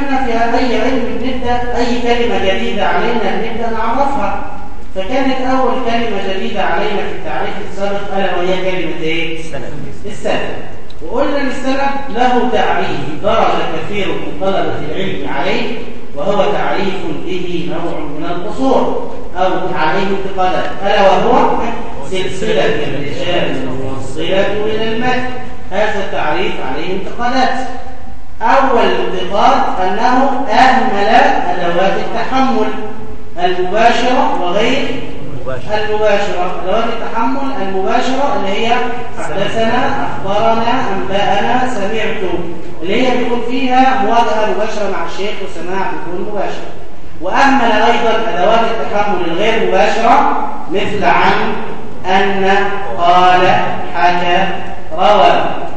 وقلنا ان إحنا في اي علم بنبدا أي كلمة جديدة علينا بنبدا نعرفها. فكانت أول كلمة جديدة علينا في التعريف السابق ألا وهي كلمة إيه؟ السند السند وقلنا السند له تعريف درج كثير من طلبة العلم عليه وهو تعريف به نوع من القصور أو عليه انتقادات ألا وهو سلسلة الرجال الموصله إلى المتن هذا التعريف عليه انتقادات أول انتقاد أنه أهمل أدوات التحمل المباشرة وغير المباشرة. أدوات التحمل المباشرة اللي هي حدثنا أخبرنا أنبأنا سمعت اللي هي بيكون فيها مواجهة مباشرة مع الشيخ وسماع بيكون مباشر. وأهمل أيضا أدوات التحمل الغير مباشرة مثل عن أن قال حكى روى.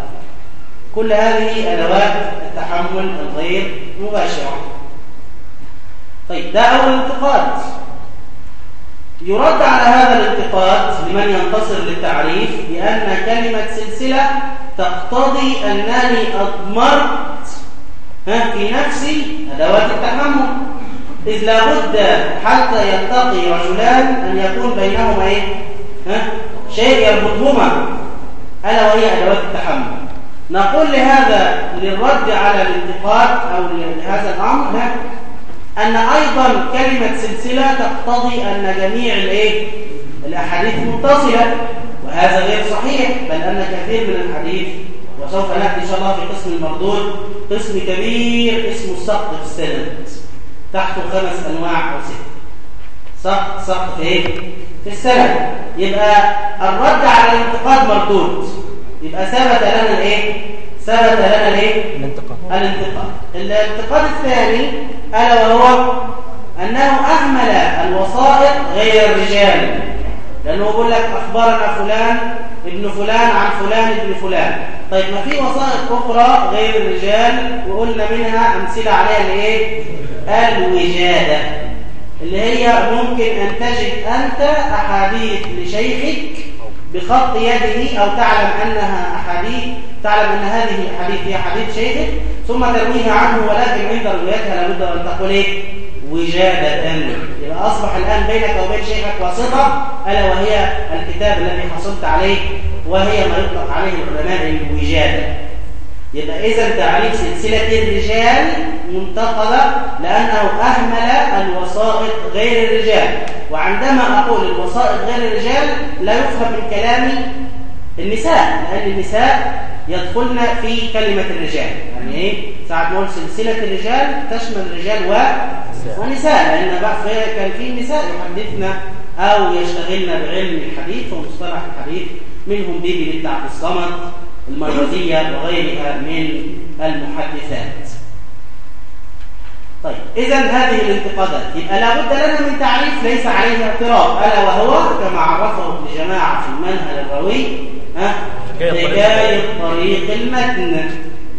كل هذه أدوات التحمل الغير مباشرة. طيب ده أول انتقاد. يرد على هذا الانتقاد لمن ينتصر للتعريف بأن كلمة سلسلة تقتضي أنني أضمرت في نفسي أدوات التحمل. إذ لابد حتى يلتقي رجلان أن يكون بينهما إيه؟ شيء يربطهما ألا وهي أدوات التحمل. نقول لهذا للرد على الانتقاد أو لهذا الأمر أن أيضا كلمة سلسلة تقتضي أن جميع الإيه؟ الأحاديث متصلة وهذا غير صحيح بل أن كثير من الحديث وسوف نأتي إن شاء الله في قسم المردود قسم كبير اسمه السقط في السند تحته خمس أنواع أو ست سقط سقط في إيه؟ في السند يبقى الرد على الانتقاد مردود يبقى ثبت لنا الايه؟ ثبت لنا الايه؟ الانتقاد. الانتقاد. الانتقاد الثاني ألا وهو أنه أهمل الوسائط غير الرجال. لأنه بيقول لك أخبرنا فلان ابن فلان عن فلان ابن فلان. طيب ما في وسائط أخرى غير الرجال؟ وقلنا منها أمثلة عليها الايه؟ الوجادة. اللي هي ممكن أن تجد أنت أحاديث لشيخك بخط يده أو تعلم أنها أحاديث تعلم أن هذه الأحاديث هي حديث شيخك ثم ترويها عنه ولكن عند روايتها لابد أن تقول إيه؟ وجادة يبقى أصبح الآن بينك وبين شيخك واسطة ألا وهي الكتاب الذي حصلت عليه وهي ما يطلق عليه العلماء الوجادة يبقى إذا تعريف سلسلة الرجال منتقدة لأنه أهمل الوسائط غير الرجال. وعندما أقول الوسائط غير الرجال لا يفهم من كلامي النساء لأن النساء يدخلن في كلمة الرجال. يعني إيه؟ ساعة نقول سلسلة الرجال تشمل الرجال و... ونساء. لأن بقى كان في نساء يحدثنا أو يشتغلن بعلم الحديث ومصطلح الحديث منهم بيبي بنت عبد الصمد المرضية وغيرها من المحدثات. طيب إذا هذه الانتقادات يبقى لابد لنا من تعريف ليس عليه اعتراض ألا وهو كما عرفه ابن جماعة في المنهل الروي ها؟ حكاية طريق المتن.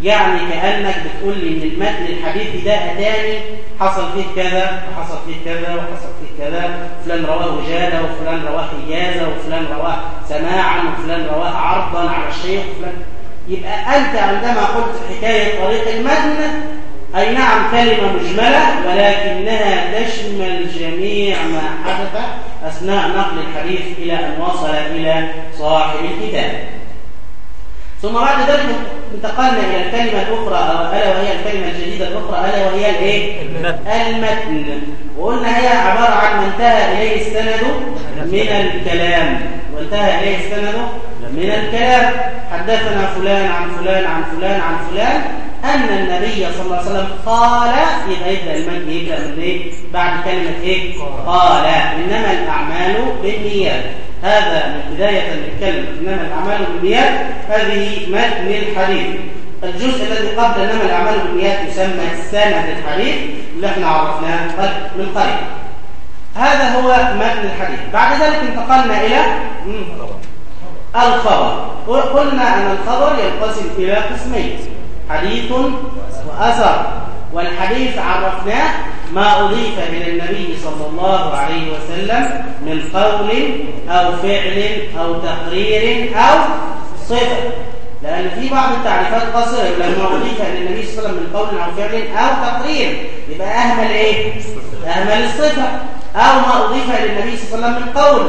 يعني كأنك بتقول لي إن المتن الحديث ده أتاني حصل فيه كذا وحصل فيه كذا وحصل فيه كذا. فلان رواه وجادة وفلان رواه إجازة وفلان رواه سماعا وفلان رواه عرضا على الشيخ. وفلان يبقى أنت عندما قلت حكاية طريق المتن أي نعم كلمة مجملة ولكنها تشمل جميع ما حدث أثناء نقل الحديث إلى أن وصل إلى صاحب الكتاب. ثم بعد ذلك انتقلنا إلى الكلمة الأخرى ألا وهي الكلمة الجديدة الأخرى ألا وهي الإيه؟ المتن وقلنا هي عبارة عن ما انتهى إليه السند من الكلام وانتهى إليه السند من الكلام حدثنا فلان عن فلان عن فلان عن فلان أن النبي صلى الله عليه وسلم قال يبقى يبدأ المتن يبدأ من إيه؟ بعد كلمة إيه؟ قال إنما الأعمال بالنيات هذا من بداية الكلمة إنما الأعمال بالنيات هذه متن الحديث. الجزء الذي قبل إنما الأعمال بالنيات يسمى سند الحديث اللي إحنا عرفناه من قريب. هذا هو متن الحديث. بعد ذلك انتقلنا إلى الخبر. قلنا أن الخبر ينقسم إلى قسمين حديث وأثر. والحديث عرفناه ما أضيف إلى النبي صلى الله عليه وسلم من قول أو فعل أو تقرير أو صفة. لأن في بعض التعريفات قصيرة لما أضيف إلى النبي صلى الله عليه وسلم من قول أو فعل أو تقرير. يبقى أهمل إيه؟ أهمل الصفة. أو ما أضيف إلى النبي صلى الله عليه وسلم من قول.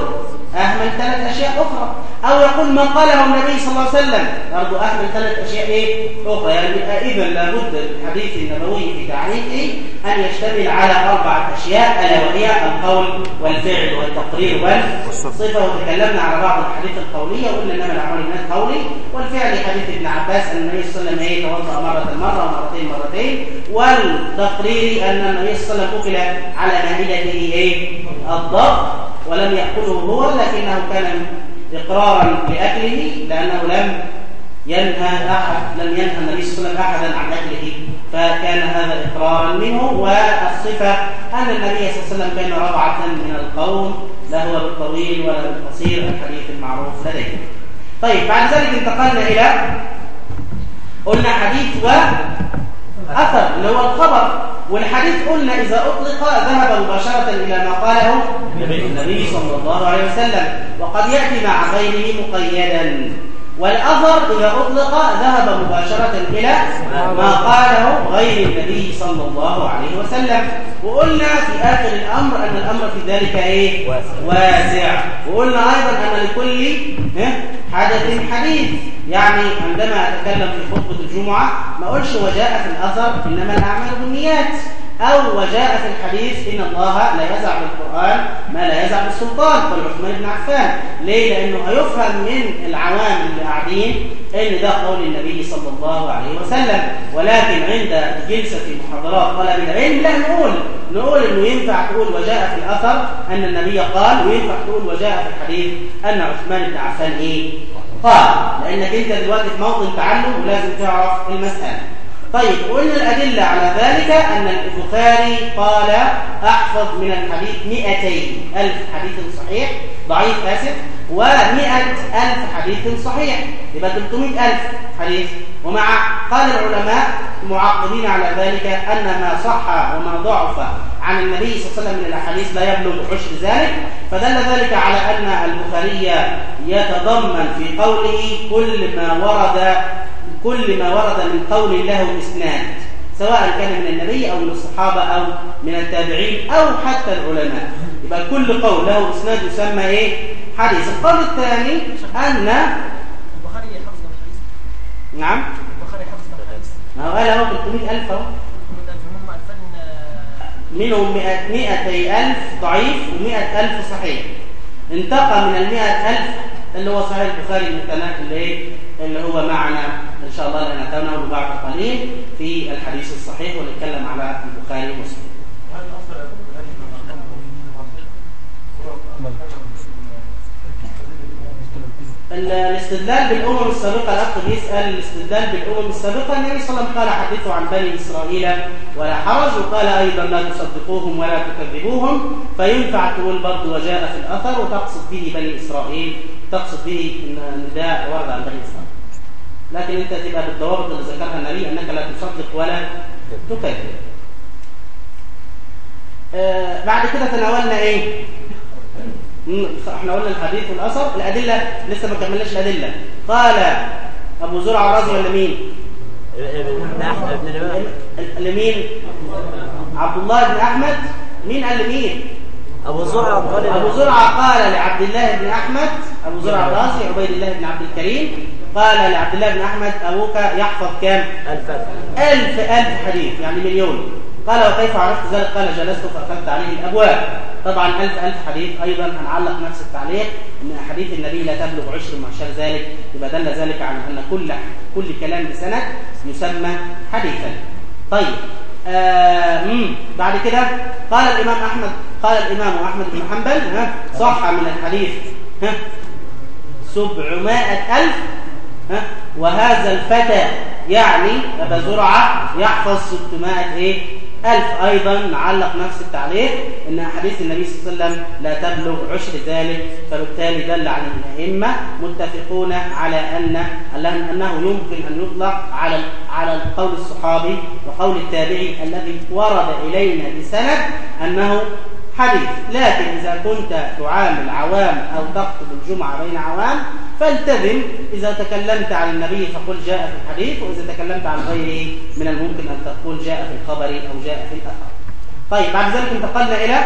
أهمل ثلاث أشياء أخرى. أو يقول ما قاله النبي صلى الله عليه وسلم. برضه أهمل ثلاث أشياء إيه؟ أخرى. يعني إذا لابد الحديث النبوي في تعريفه أن يشتمل على أربعة أشياء ألا وهي القول والفعل والتقرير والصفة. وتكلمنا على بعض الحديث القولية وقلنا إنما الأعمال الناس قولي والفعل. حديث ابن عباس أن النبي صلى الله عليه وسلم يتوضأ مرة مرة ومرتين مرتين. والتقرير أن النبي صلى الله عليه وسلم أكل على مائدته إيه؟ الضغط ولم يأكله هو لكنه كان إقرارا لأكله لأنه لم ينهى أحد لم ينهى النبي صلى الله عليه وسلم أحدا عن أكله. فكان هذا إقرارا منه والصفة أن النبي صلى الله عليه وسلم كان ربعة من القوم لا هو بالطويل ولا بالقصير الحديث المعروف لديه. طيب بعد ذلك انتقلنا إلى قلنا حديث وأثر اللي هو الخبر والحديث قلنا إذا أطلق ذهب مباشرة إلى ما قاله النبي صلى الله عليه وسلم وقد يأتي مع غيره مقيدا. والأثر إذا أطلق ذهب مباشرة إلى ما قاله غير النبي صلى الله عليه وسلم. وقلنا في آخر الأمر أن الأمر في ذلك إيه؟ واسع. وقلنا أيضا أن لكل حدث حديث. يعني عندما أتكلم في خطبة الجمعة ما أقولش وجاء في الأثر إنما الأعمال بالنيات. أو وجاء في الحديث إن الله لا يزع بالقرآن ما لا يزع بالسلطان قال عثمان بن عفان ليه؟ لأنه هيفهم من العوام اللي قاعدين إن ده قول النبي صلى الله عليه وسلم ولكن عند جلسة محاضرات طلب العلم لا نقول نقول إنه ينفع تقول وجاء في الأثر أن النبي قال وينفع تقول وجاء في الحديث أن عثمان بن عفان إيه؟ قال لأنك أنت دلوقتي في موطن تعلم ولازم تعرف المسألة طيب قلنا الأدلة على ذلك أن البخاري قال أحفظ من الحديث 200 ألف حديث صحيح ضعيف آسف و100 ألف حديث صحيح يبقى 300 ألف حديث. ومع قال العلماء معقبين على ذلك أن ما صح وما ضعف عن النبي صلى الله عليه وسلم من الأحاديث لا يبلغ عشر ذلك. فدل ذلك على أن البخاري يتضمن في قوله كل ما ورد كل ما ورد من قول له إسناد سواء كان من النبي أو من الصحابة أو من التابعين أو حتى العلماء. يبقى كل قول له إسناد يسمى إيه؟ حديث. القول الثاني أن البخاري حفظ الحديث. نعم. البخاري حفظ الحديث. ما هو قال أهو 300000 أهو. ألفين منهم 200 ألف ضعيف و100 ألف صحيح. انتقى من ال 100000 اللي هو صحيح البخاري المتناقل اللي اللي هو معنا ان شاء الله لنتناوله بعد قليل في الحديث الصحيح ونتكلم على البخاري ومسلم. ال- الاستدلال بالأمم السابقة الأخ بيسأل الاستدلال بالأمم السابقة النبي صلى الله عليه وسلم قال حدثوا عن بني إسرائيل ولا حرج وقال أيضا لا تصدقوهم ولا تكذبوهم فينفع تقول برضه وجاء في الأثر وتقصد به بني إسرائيل تقصد به إن نداء ورد عن بني إسرائيل. لكن أنت تبقى بالضوابط اللي ذكرها النبي أنك لا تصدق ولا تكذب. آه بعد كده تناولنا؟ مم، إحنا قلنا الحديث والأثر. الأدلة لسه ما كملناش الأدلة. قال أبو زرعه رضي ولا مين ابن احمد ابن الامام ال- لمين؟ عبد الله بن أحمد. مين قال لمين؟ أبو زرعه قال أبو زرعه قال لعبد الله بن أحمد أبو زرعه الرازي عبيد الله بن عبد الكريم. قال لعبد الله بن أحمد أبوك يحفظ كام؟ الفتح ألف. ألف حديث يعني مليون. قال وكيف عرفت ذلك؟ قال جلست فأخذت عليه الأبواب. طبعا ألف ألف حديث أيضا هنعلق نفس التعليق أن أحاديث النبي لا تبلغ عشر شابه ذلك. يبقى دل ذلك على أن كل كل كلام بسند يسمى حديثا. طيب آه. بعد كده قال الإمام أحمد قال الإمام أحمد بن حنبل ها صح من الحديث ها سبعمائة ألف وهذا الفتى يعني أبا زرعة يحفظ 600 إيه؟ ألف أيضا نعلق نفس التعليق أن أحاديث النبي صلى الله عليه وسلم لا تبلغ عشر ذلك فبالتالي دل على الأئمة متفقون على أن أنه يمكن أن يطلق على على القول الصحابي وقول التابعي الذي ورد إلينا بسند أنه حديث لكن إذا كنت تعامل عوام أو تخطب الجمعة بين عوام فالتزم إذا تكلمت عن النبي فقل جاء في الحديث وإذا تكلمت عن غيره من الممكن أن تقول جاء في الخبر أو جاء في الأثر. طيب بعد ذلك انتقلنا إلى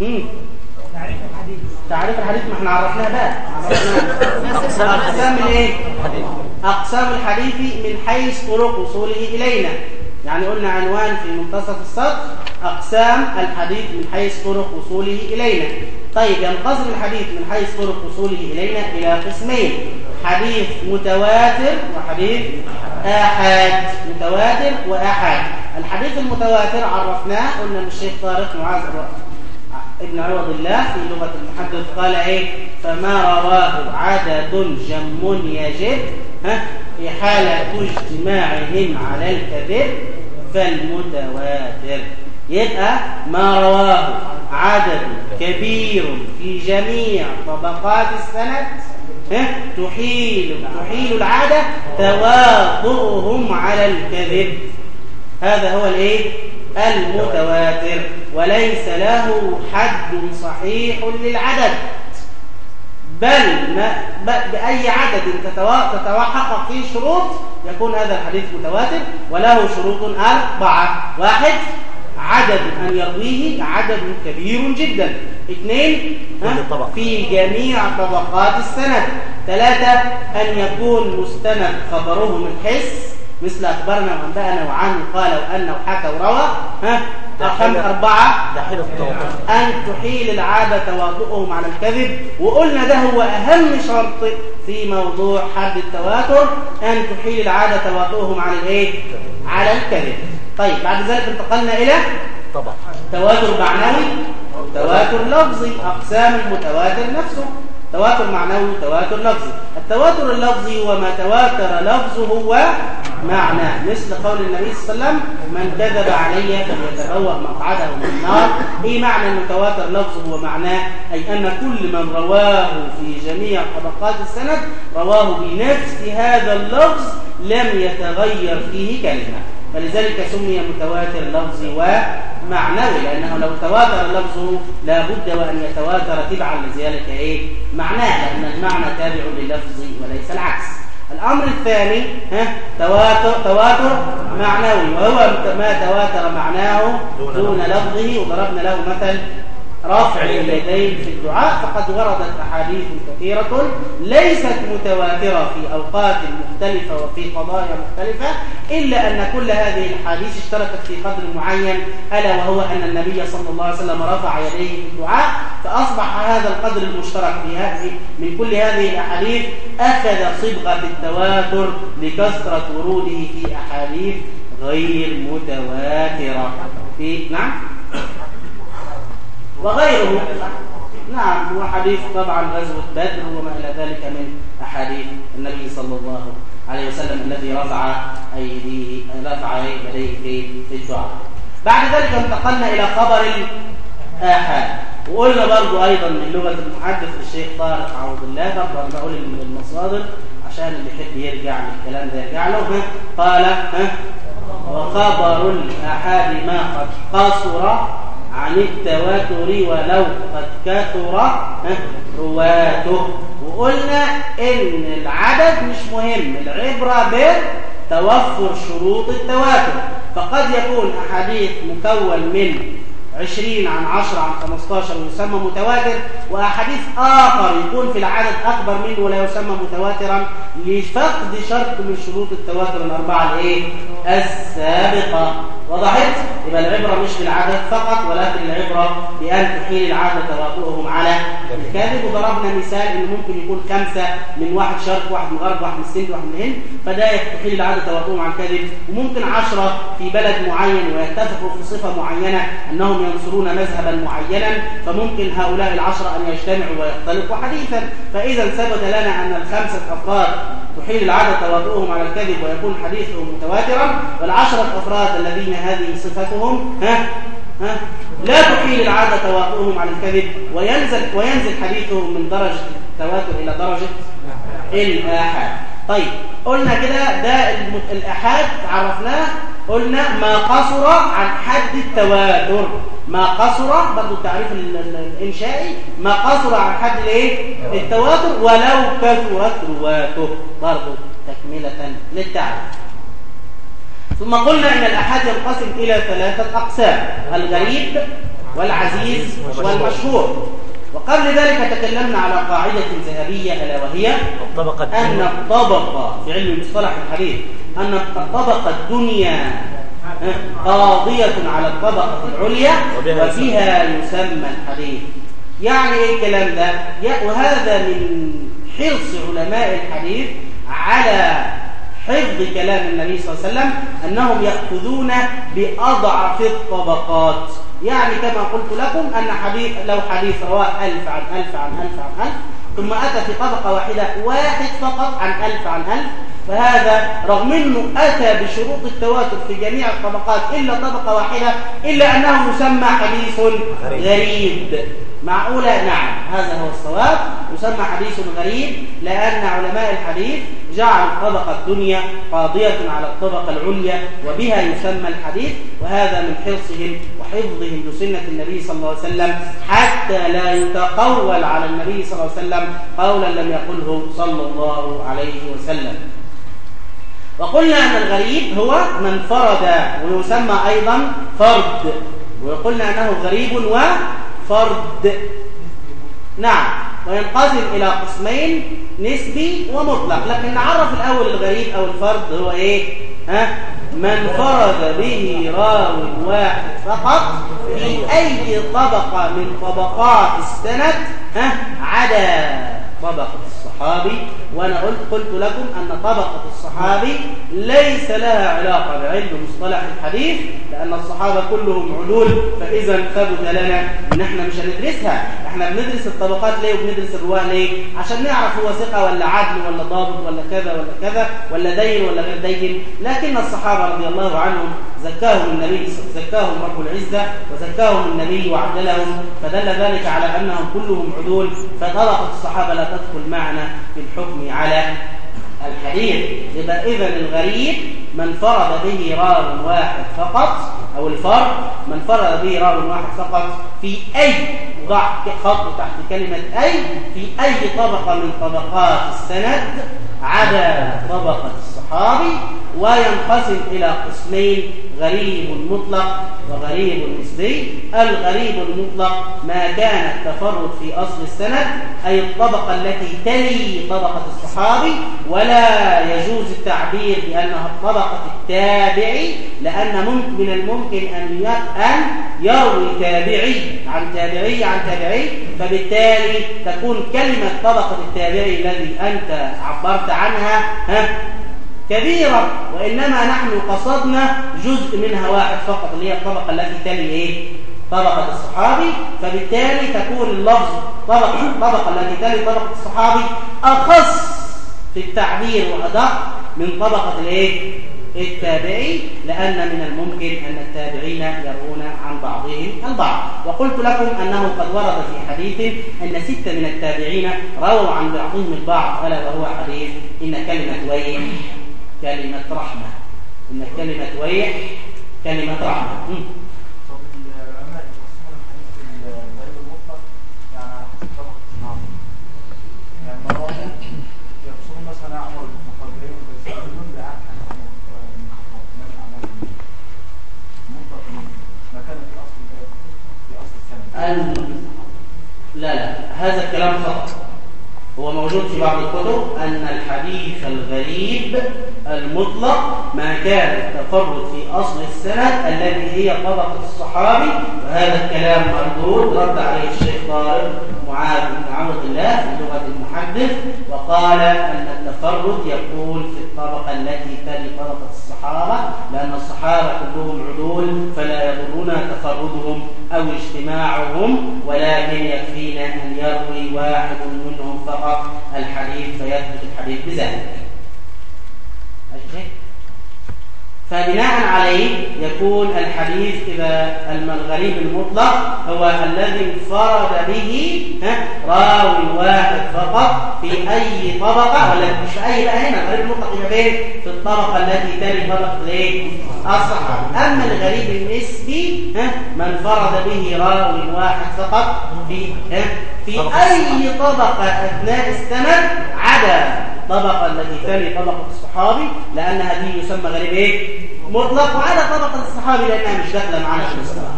مم. تعريف الحديث ما إحنا عرفناه بقى. عرفناه. أقسام الإيه؟ أقسام الحديث من حيث طرق وصوله إلينا. يعني قلنا عنوان في منتصف السطر أقسام الحديث من حيث طرق وصوله إلينا. طيب ينقسم الحديث من حيث طرق وصوله إلينا إلى قسمين حديث متواتر وحديث آحاد. متواتر وآحاد. الحديث المتواتر عرفناه قلنا الشيخ طارق معاذ ابن عوض الله في لغة المحدث قال إيه؟ فما رواه عدد جم يجب ها؟ في حالة اجتماعهم على الكذب فالمتواتر. يبقى ما رواه عدد كبير في جميع طبقات السند تحيل تحيل العادة تواطؤهم على الكذب. هذا هو الإيه؟ المتواتر. وليس له حد صحيح للعدد. بل ما بأي عدد تتحقق فيه شروط يكون هذا الحديث متواتر وله شروط أربعة. واحد عدد أن يرويه عدد كبير جدا. اثنين في جميع طبقات السند. ثلاثة أن يكون مستند خبره من حس مثل أخبرنا وأنبأنا وعنه قال وأنه حكى وروى ها. أخم أربعة. أن تحيل العادة تواطؤهم على الكذب. وقلنا ده هو أهم شرط في موضوع حد التواتر. أن تحيل العادة تواطؤهم على الإيه؟ على الكذب. طيب بعد ذلك انتقلنا إلى طبعا. تواتر معنوي تواتر لفظي أقسام المتواتر نفسه. تواتر معنوي تواتر لفظي. التواتر اللفظي هو ما تواتر لفظه ومعناه مثل قول النبي صلى الله عليه وسلم من كذب علي فليتبوأ مقعده من النار. إيه معنى المتواتر لفظه ومعناه أي أن كل من رواه في جميع طبقات السند رواه بنفس هذا اللفظ لم يتغير فيه كلمة. فلذلك سمي متواتر لفظي ومعنوي لأنه لو تواتر لفظه لا بد وأن يتواتر تبعا لذلك إيه؟ معناه لأن المعنى تابع لللفظ وليس العكس الأمر الثاني ها تواتر, تواتر معنوي وهو ما تواتر معناه دون لفظه وضربنا له مثل رفع اليدين في الدعاء فقد وردت أحاديث كثيرة ليست متواترة في أوقات مختلفة وفي قضايا مختلفة إلا أن كل هذه الأحاديث اشتركت في قدر معين ألا وهو أن النبي صلى الله عليه وسلم رفع يديه في الدعاء فأصبح هذا القدر المشترك في هذه من كل هذه الأحاديث أخذ صبغة التواتر لكثرة وروده في أحاديث غير متواترة. في نعم؟ وغيره. نعم وحديث طبعا غزوة بدر وما إلى ذلك من أحاديث النبي صلى الله عليه وسلم الذي رفع أيديه رفع يديه في الدعاء بعد ذلك انتقلنا إلى خبر الآحاد وقلنا برضو أيضا من لغة المحدث الشيخ طارق عوض الله برضو أنا بقول المصادر عشان اللي يحب يرجع للكلام ده يرجع له؟ قال وخبر الآحاد ما قد قصر عن التواتر ولو قد كثر رواته وقلنا إن العدد مش مهم العبرة بتوفر شروط التواتر. فقد يكون أحاديث مكون من 20 عن 10 عن 15 ويسمى متواتر وأحاديث آخر يكون في العدد أكبر منه ولا يسمى متواترا. لفقد شرط من شروط التواتر الأربعة الإيه؟ السابقة. وضحت؟ يبقى العبرة مش بالعدد فقط ولكن العبرة بأن تحيل العادة تواطؤهم على الكاذب وضربنا مثال إن ممكن يكون خمسة من واحد شرق واحد من غرب واحد من السند واحد من الهند فده تحيل العادة تواطؤهم على الكاذب وممكن عشرة في بلد معين ويتفقوا في صفة معينة أنهم ينصرون مذهبا معينا فممكن هؤلاء العشرة أن يجتمعوا ويختلفوا حديثا فإذا ثبت لنا أن الخمسة أفراد تحيل العادة تواطؤهم على الكذب ويكون حديثهم متواترا والعشرة أفراد الذين هذه صفتهم ها؟ ها؟ لا تحيل العادة تواطؤهم على الكذب وينزل وينزل حديثهم من درجة التواتر إلى درجة الآحاد. طيب قلنا كده ده الآحاد عرفناه قلنا ما قصر عن حد التواتر. ما قصر برضو التعريف ال- ال- الإنشائي ما قصر عن حد الإيه؟ التواتر ولو كثرت رواته. برضو تكملة للتعريف. ثم قلنا إن الأحاد ينقسم إلى ثلاثة أقسام الغريب والعزيز والمشهور. وقبل ذلك تكلمنا على قاعدة ذهبية ألا وهي الطبقة أن الطبقة في علم مصطلح الحديث أن الطبقة الدنيا قاضية على الطبقة العليا وبها يسمى. الحديث. يعني إيه الكلام ده؟ وهذا من حرص علماء الحديث على حفظ كلام النبي صلى الله عليه وسلم أنهم يأخذون بأضعف الطبقات. يعني كما قلت لكم أن حديث لو حديث رواه ألف عن ألف عن ألف عن ألف ثم أتى في طبقة واحدة واحد فقط عن ألف عن ألف. فهذا رغم أنه أتى بشروط التواتر في جميع الطبقات إلا طبقة واحدة إلا أنه يسمى حديث غريب. غريب. معقولة؟ نعم هذا هو الصواب. يسمى حديث غريب لأن علماء الحديث جعلوا الطبقة الدنيا قاضية على الطبقة العليا وبها يسمى الحديث وهذا من حرصهم وحفظهم لسنة النبي صلى الله عليه وسلم حتى لا يتقول على النبي صلى الله عليه وسلم قولا لم يقله صلى الله عليه وسلم. وقلنا أن الغريب هو من فرد ويسمى أيضا فرد. وقلنا أنه غريب وفرد. نعم. وينقسم إلى قسمين نسبي ومطلق. لكن نعرف الأول الغريب أو الفرد هو إيه؟ ها؟ من فرد به راو واحد فقط في أي طبقة من طبقات السند ها؟ عدا طبقة الصحابي. وأنا قلت قلت لكم أن طبقة الصحابي ليس لها علاقة بعلم مصطلح الحديث لأن الصحابة كلهم عدول فإذا ثبت لنا إن إحنا مش هندرسها. إحنا بندرس الطبقات ليه وبندرس الرواة ليه؟ عشان نعرف هو ثقة ولا عدل ولا ضابط ولا كذا ولا كذا ولا دين ولا غير دين. لكن الصحابة رضي الله عنهم زكاهم النبي زكاهم رب العزة وزكاهم النبي وعدلهم فدل ذلك على أنهم كلهم عدول. فطبقة الصحابة لا تدخل معنا في الحكم على الحديث. يبقى إذا الغريب من فرض به راو واحد فقط أو الفرد من فرض به راو واحد فقط في أي ضع خط تحت كلمة أي في أي طبقة من طبقات السند عدا طبقة الصحابي وينقسم إلى قسمين غريب مطلق وغريب نسبي. الغريب المطلق ما كان التفرد في أصل السند أي الطبقة التي تلي طبقة الصحابي ولا يجوز التعبير بأنها الطبقة التابعي لأن من الممكن أن أن يروي تابعي عن تابعي عن تابعي فبالتالي تكون كلمة طبقة التابعي الذي أنت عبرت عنها ها كبيرة وإنما نحن قصدنا جزء منها واحد فقط اللي هي الطبقة التي تلي إيه؟ طبقة الصحابي فبالتالي تكون اللفظ طبقة الطبقة التي تلي طبقة الصحابي أخص في التعبير وأدق من طبقة الإيه؟ التابعي لأن من الممكن أن التابعين يرون عن بعضهم البعض. وقلت لكم أنه قد ورد في حديث أن ستة من التابعين رووا عن بعضهم البعض ألا وهو حديث إن كلمة ويح كلمة رحمة. إن كلمة ويح كلمة رحمة. ال- لا لا هذا الكلام خطأ هو موجود في بعض الكتب أن الحديث الغريب المطلق ما كان التفرد في أصل السند الذي هي طبقة الصحابي. وهذا الكلام مردود رد عليه الشيخ طارق معاذ بن عبد الله في لغة المحدث وقال أن التفرد يكون في الطبقة التي تلي طبقة الصحابة لأن الصحابة كلهم عدول فلا يضرنا تفردهم. أو اجتماعهم ولكن يكفينا أن يروي واحد منهم فقط الحديث فيثبت الحديث بذلك ماشي؟ فبناء عليه يكون الحديث إذا الغريب المطلق هو الذي انفرد به راوي واحد فقط في أي طبقة ولا مش أي بقى هنا الغريب المطلق يبقى فين؟ في الطبقة التي تلي طبقة الايه؟ الصحابة أما الغريب النسبي ما انفرد به راوي واحد فقط في في أي طبقة أثناء السند عدا الطبقة التي تلي طبقة الصحابي لأنها دي يسمى غريب إيه؟ مطلق وعلى طبقة الصحابي لأنها مش داخلة معانا في الاصطلاح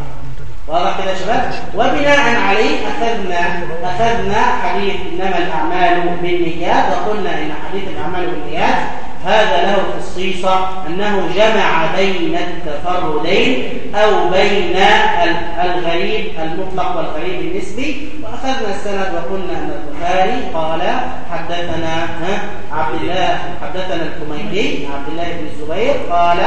واضح كده يا شباب وبناء عليه أخذنا أخذنا حديث إنما الأعمال بالنيات وقلنا إن حديث الأعمال بالنيات هذا له خصيصة أنه جمع بين التفردين أو بين ال- الغريب المطلق والغريب النسبي وأخذنا السند وقلنا أن البخاري قال حدثنا عبد الله حدثنا الحميدي عبد الله بن الزبير قال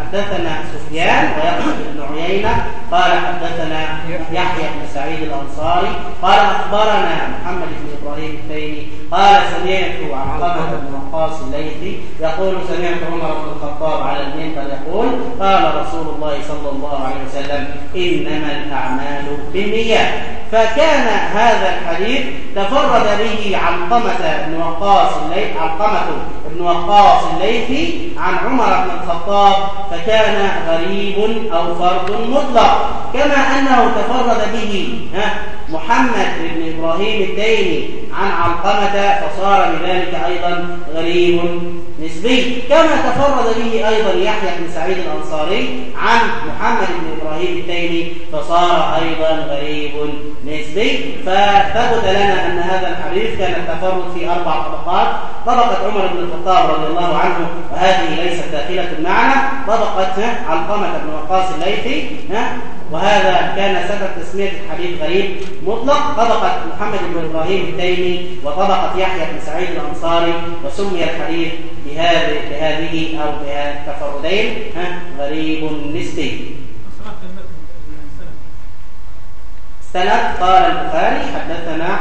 حدثنا سفيان ويقصد بن عيينة قال حدثنا يحيى بن سعيد الأنصاري قال أخبرنا محمد بن إبراهيم التيمي قال سمعت قمر بن وقاص الليثي يقول سمعت عمر بن الخطاب على المنبر يقول قال رسول الله صلى الله عليه وسلم إنما الأعمال بالنيات. فكان هذا الحديث تفرد به علقمة بن وقاص علقمة بن وقاص الليثي عن عمر بن الخطاب فكان غريب أو فرد مطلق كما أنه تفرد به محمد بن إبراهيم التيمي عن علقمة فصار بذلك أيضا غريب نسبي كما تفرد به أيضا يحيى بن سعيد الأنصاري عن محمد بن إبراهيم التيمي فصار أيضا غريب نسبي. فثبت لنا أن هذا الحديث كان التفرد في أربع طبقات طبقة عمر بن الخطاب رضي الله عنه وهذه ليست داخلة معنا طبقة ها، علقمة بن وقاص الليثي وهذا كان سبب تسمية الحديث غريب مطلق طبقة محمد بن إبراهيم التيمي وطبقة يحيى بن سعيد الأنصاري وسمي الحديث بهذه بهذه أو بهذه التفردين ها، غريب نسبي. سند قال البخاري حدثنا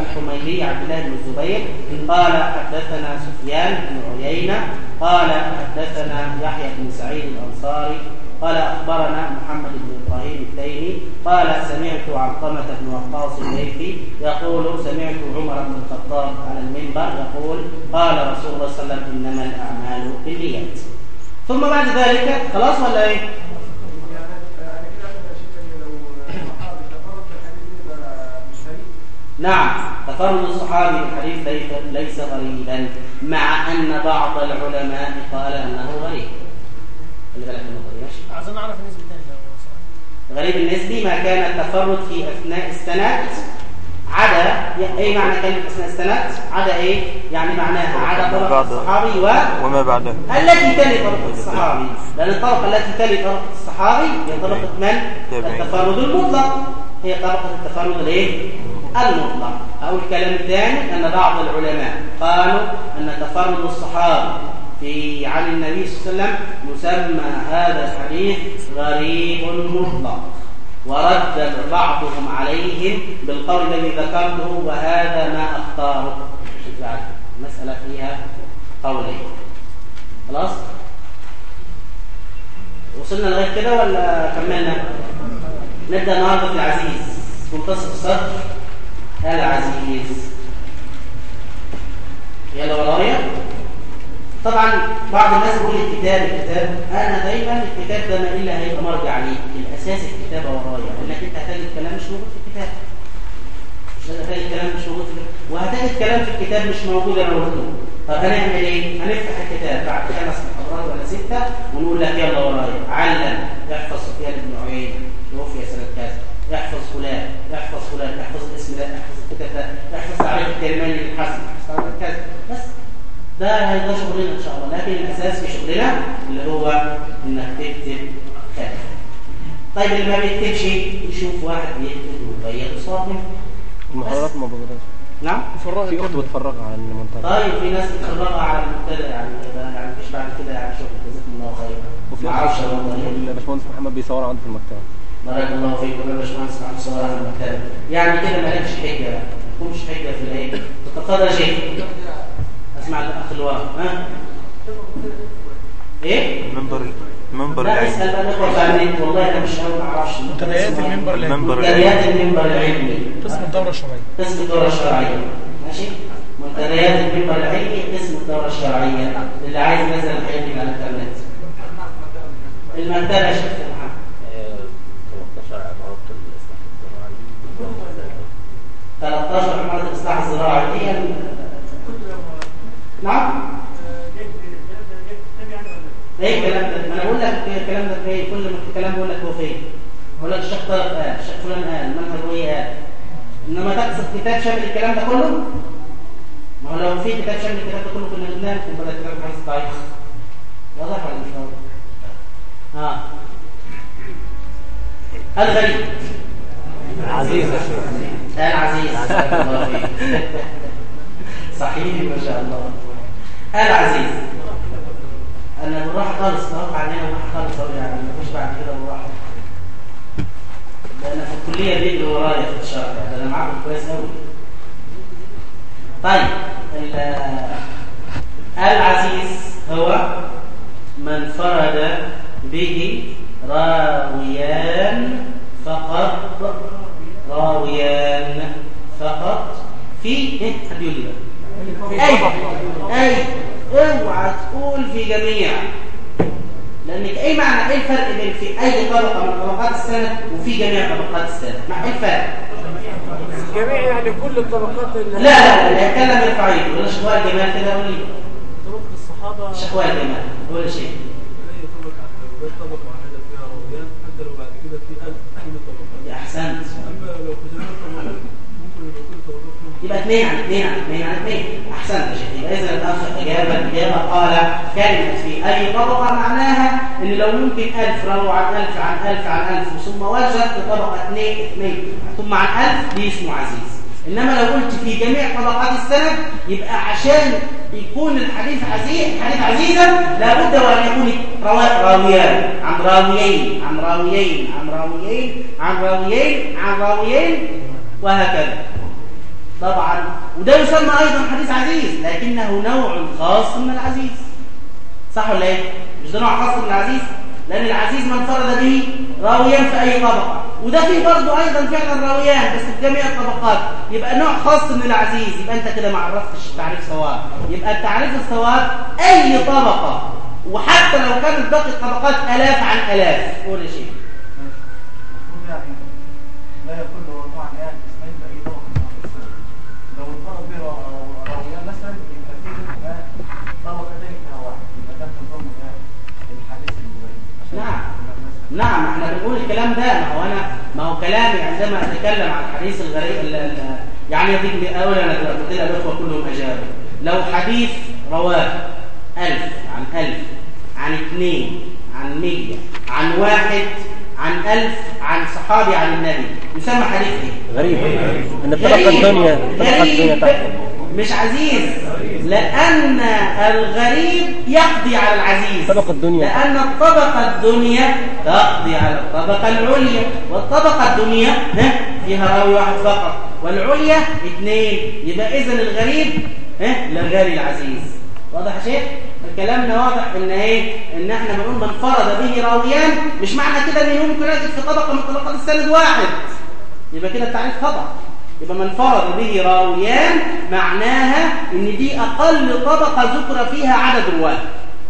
الحميدي عبد الله بن الزبير قال حدثنا سفيان بن عيينة قال حدثنا يحيى بن سعيد الأنصاري قال أخبرنا محمد بن إبراهيم التيمي قال سمعت علقمة بن وقاص الليثي يقول سمعت عمر بن الخطاب على المنبر يقول قال رسول الله صلى الله عليه وسلم إنما الأعمال بالنيات ثم بعد ذلك خلاص ولا إيه؟ نعم تفرد الصحابي بالحديث ليس- ليس غريبا مع أن بعض العلماء قال أنه غريب. خلي بالك النقطة دي ماشي؟ عايزين نعرف النسبة الثانية لو صح. غريب النسبي ما كان التفرد في أثناء السند عدا إيه معنى كلمة أثناء السند؟ عدا إيه؟ يعني معناها عدا بعد- الصحابي و وما بعده؟ التي تلي طبقة الصحابي. لأن الطبقة التي تلي طبقة الصحابي هي طبقة من؟ التفرد المطلق. هي طبقة التفرد الإيه؟ المطلق. أقول كلام ثاني أن بعض العلماء قالوا أن تفرد الصحابي في عن النبي صلى الله عليه وسلم يسمى هذا الحديث غريب مطلق. ورد بعضهم عليهم بالقول الذي ذكرته وهذا ما اختاره المسألة فيها قولين خلاص؟ وصلنا لغاية كده ولا كملنا؟ نبدأ النهارده في العزيز منتصف الصدر العزيز يلا ورايا. طبعا بعض الناس بيقول الكتاب الكتاب. أنا دايما الكتاب ده ما إلا هيبقى مرجع ليك. الأساس الكتابه ورايا. لانك أنت هتجد كلام مش موجود في الكتاب. مش هتجد كلام مش موجود في الكتاب. وهتجد كلام في الكتاب مش موجود أنا قلته. طب هنعمل إيه؟ هنفتح الكتاب بعد خمس محاضرات ولا ستة ونقول لك يلا ورايا. علم. احفظ سفيان بن عيينة. توفي سنة كذا احفظ فلان احفظ فلان احفظ الاسم ده احفظ الكتاب ده احفظ تعريف الكرماني للحسن احفظ تعريف كذا بس ده هيبقى شغلنا إن شاء الله. لكن الأساس في شغلنا اللي هو إنك تكتب كذا طيب اللي ما بيكتبش يشوف واحد بيكتب ويغير صوته المحاضرات ما بقدرش. نعم؟ في اخت بتفرغ على المنتدى. طيب في ناس بتفرغها على المبتدا يعني يعني مفيش بعد كده يعني شغل. جزاكم الله خير. وفي أعرفش والله. الباشمهندس محمد بيصور عندي في المكتبة. بارك الله فيكم يا باشمهندس محمد صلاح على المكتبه يعني كده ما لكش حجه ما تكونش حجه في الآية. تتفضل يا شيخ. أسمع الأخ اللي ورا ها؟ إيه؟ المنبر المنبر لا العلمي اسأل بقى الأخوة النت والله أنا مش عارف ما أعرفش. منتديات المنبر العلمي. المنبر منتديات المنبر العلمي. قسم الدورة الشرعية. قسم الدورة الشرعية. ماشي؟ منتديات المنبر العلمي قسم الدورة الشرعية. اللي عايز ينزل الحاجات دي على الإنترنت. المكتبة يا شيخ محمد 13 عمارة الإصلاح الزراعي دي ال- نعم إيه الكلام ده؟ ما أنا بقول لك الكلام ده فين؟ كل ما في كلام بقول لك هو فين؟ بقول لك الشيخ طارق قال، الشيخ فلان قال، المنهج هو قال. إنما تقصد كتاب شامل الكلام ده كله؟ ما هو لو في كتاب شامل الكلام ده كله كنا جبناه لكم بدل كتاب الحديث ضعيف. واضح ولا مش واضح؟ ها الغريب عزيز يا شيخ. العزيز. صحيح ما شاء الله. العزيز أنا بالراحه خالص أتوقع إن أنا بالراحه خالص يعني. مفيش بعد كده بالراحه ده أنا في الكلية دي اللي ورايا في الشرح ده أنا معاكم كويس قوي طيب ال- العزيز هو من فرد به راويان فقط راويان فقط في إيه؟ حد يقول لي بقى أي أي. اوعى تقول في جميع. لأنك اي معنى؟ إيه الفرق بين في أي طبقة من طبقات السنة وفي جميع طبقات السنة مع إيه الفرق؟ جميع يعني كل الطبقات لا اللي لا لا يتكلم يرفع ايده ولا شكوى الجمال كده قول لي طرق الصحابة شكوى الجمال ولا شيء أي طبقة لو طبقة واحدة فيها رويان حتى لو بعد كده في ألف كل طبقة يا احسنت أما لو في جميع الطبقات ممكن يبقى كل طبقة فيهم يبقى اثنين عن اثنين عن اثنين عن اثنين. أحسنت يا شيخ. يبقى اذا الاخ إجابة الاجابه قال كلمة في أي طبقة معناها إن لو ممكن ألف روى عن ألف عن ألف عن ألف ثم وجد طبقة اثنين اثنين. ثم عن ألف دي اسمه عزيز. إنما لو قلت في جميع طبقات السند يبقى عشان يكون الحديث عزيز الحديث عزيزا لابد وأن يكون راويان. عن راويين عن راويين عن راويين عن راويين عن راويين وهكذا. طبعا. وده يسمى أيضا حديث عزيز لكنه نوع خاص من العزيز. صح ولا إيه؟ مش ده نوع خاص من العزيز؟ لأن العزيز من فرد به راويان في أي طبقة. وده فيه برضه أيضا فعلا راويان بس في جميع الطبقات. يبقى نوع خاص من العزيز. يبقى أنت كده ما عرفتش التعريف صواب يبقى التعريف الصواب أي طبقة. وحتى لو كانت باقي الطبقات آلاف عن آلاف. قول يا شيخ المفروض يعني لا يكون له نوع نهائي اسمين بأي طبقة من السنة لو الكلام ده ما هو أنا ما هو كلامي عندما اتكلم عن الحديث الغريب ال- ال- يعني يديك اولا أنا قلت لها الأخوة كلهم أجابوا لو حديث رواه ألف عن ألف عن اثنين عن مية عن واحد عن ألف عن صحابي عن النبي يسمى حديث إيه؟ غريب أن غريب. الدنيا الطبقة الدنيا. تحت مش عزيز. لأن الغريب يقضي على العزيز. الطبقة الدنيا. لأن الطبقة الدنيا تقضي على الطبقة العليا. والطبقة الدنيا ها فيها راوي واحد فقط. والعليا اثنين يبقى إذن الغريب للغالي العزيز. واضح يا شيخ؟ كلامنا واضح إن إيه؟ إن إحنا بنقول من فرض به راويان مش معنى كده ان ممكن يجد في طبقة من طبقات السند واحد. يبقى كده التعريف خطأ. يبقى من فرض به راويان معناها إن دي أقل طبقة ذكر فيها عدد رواه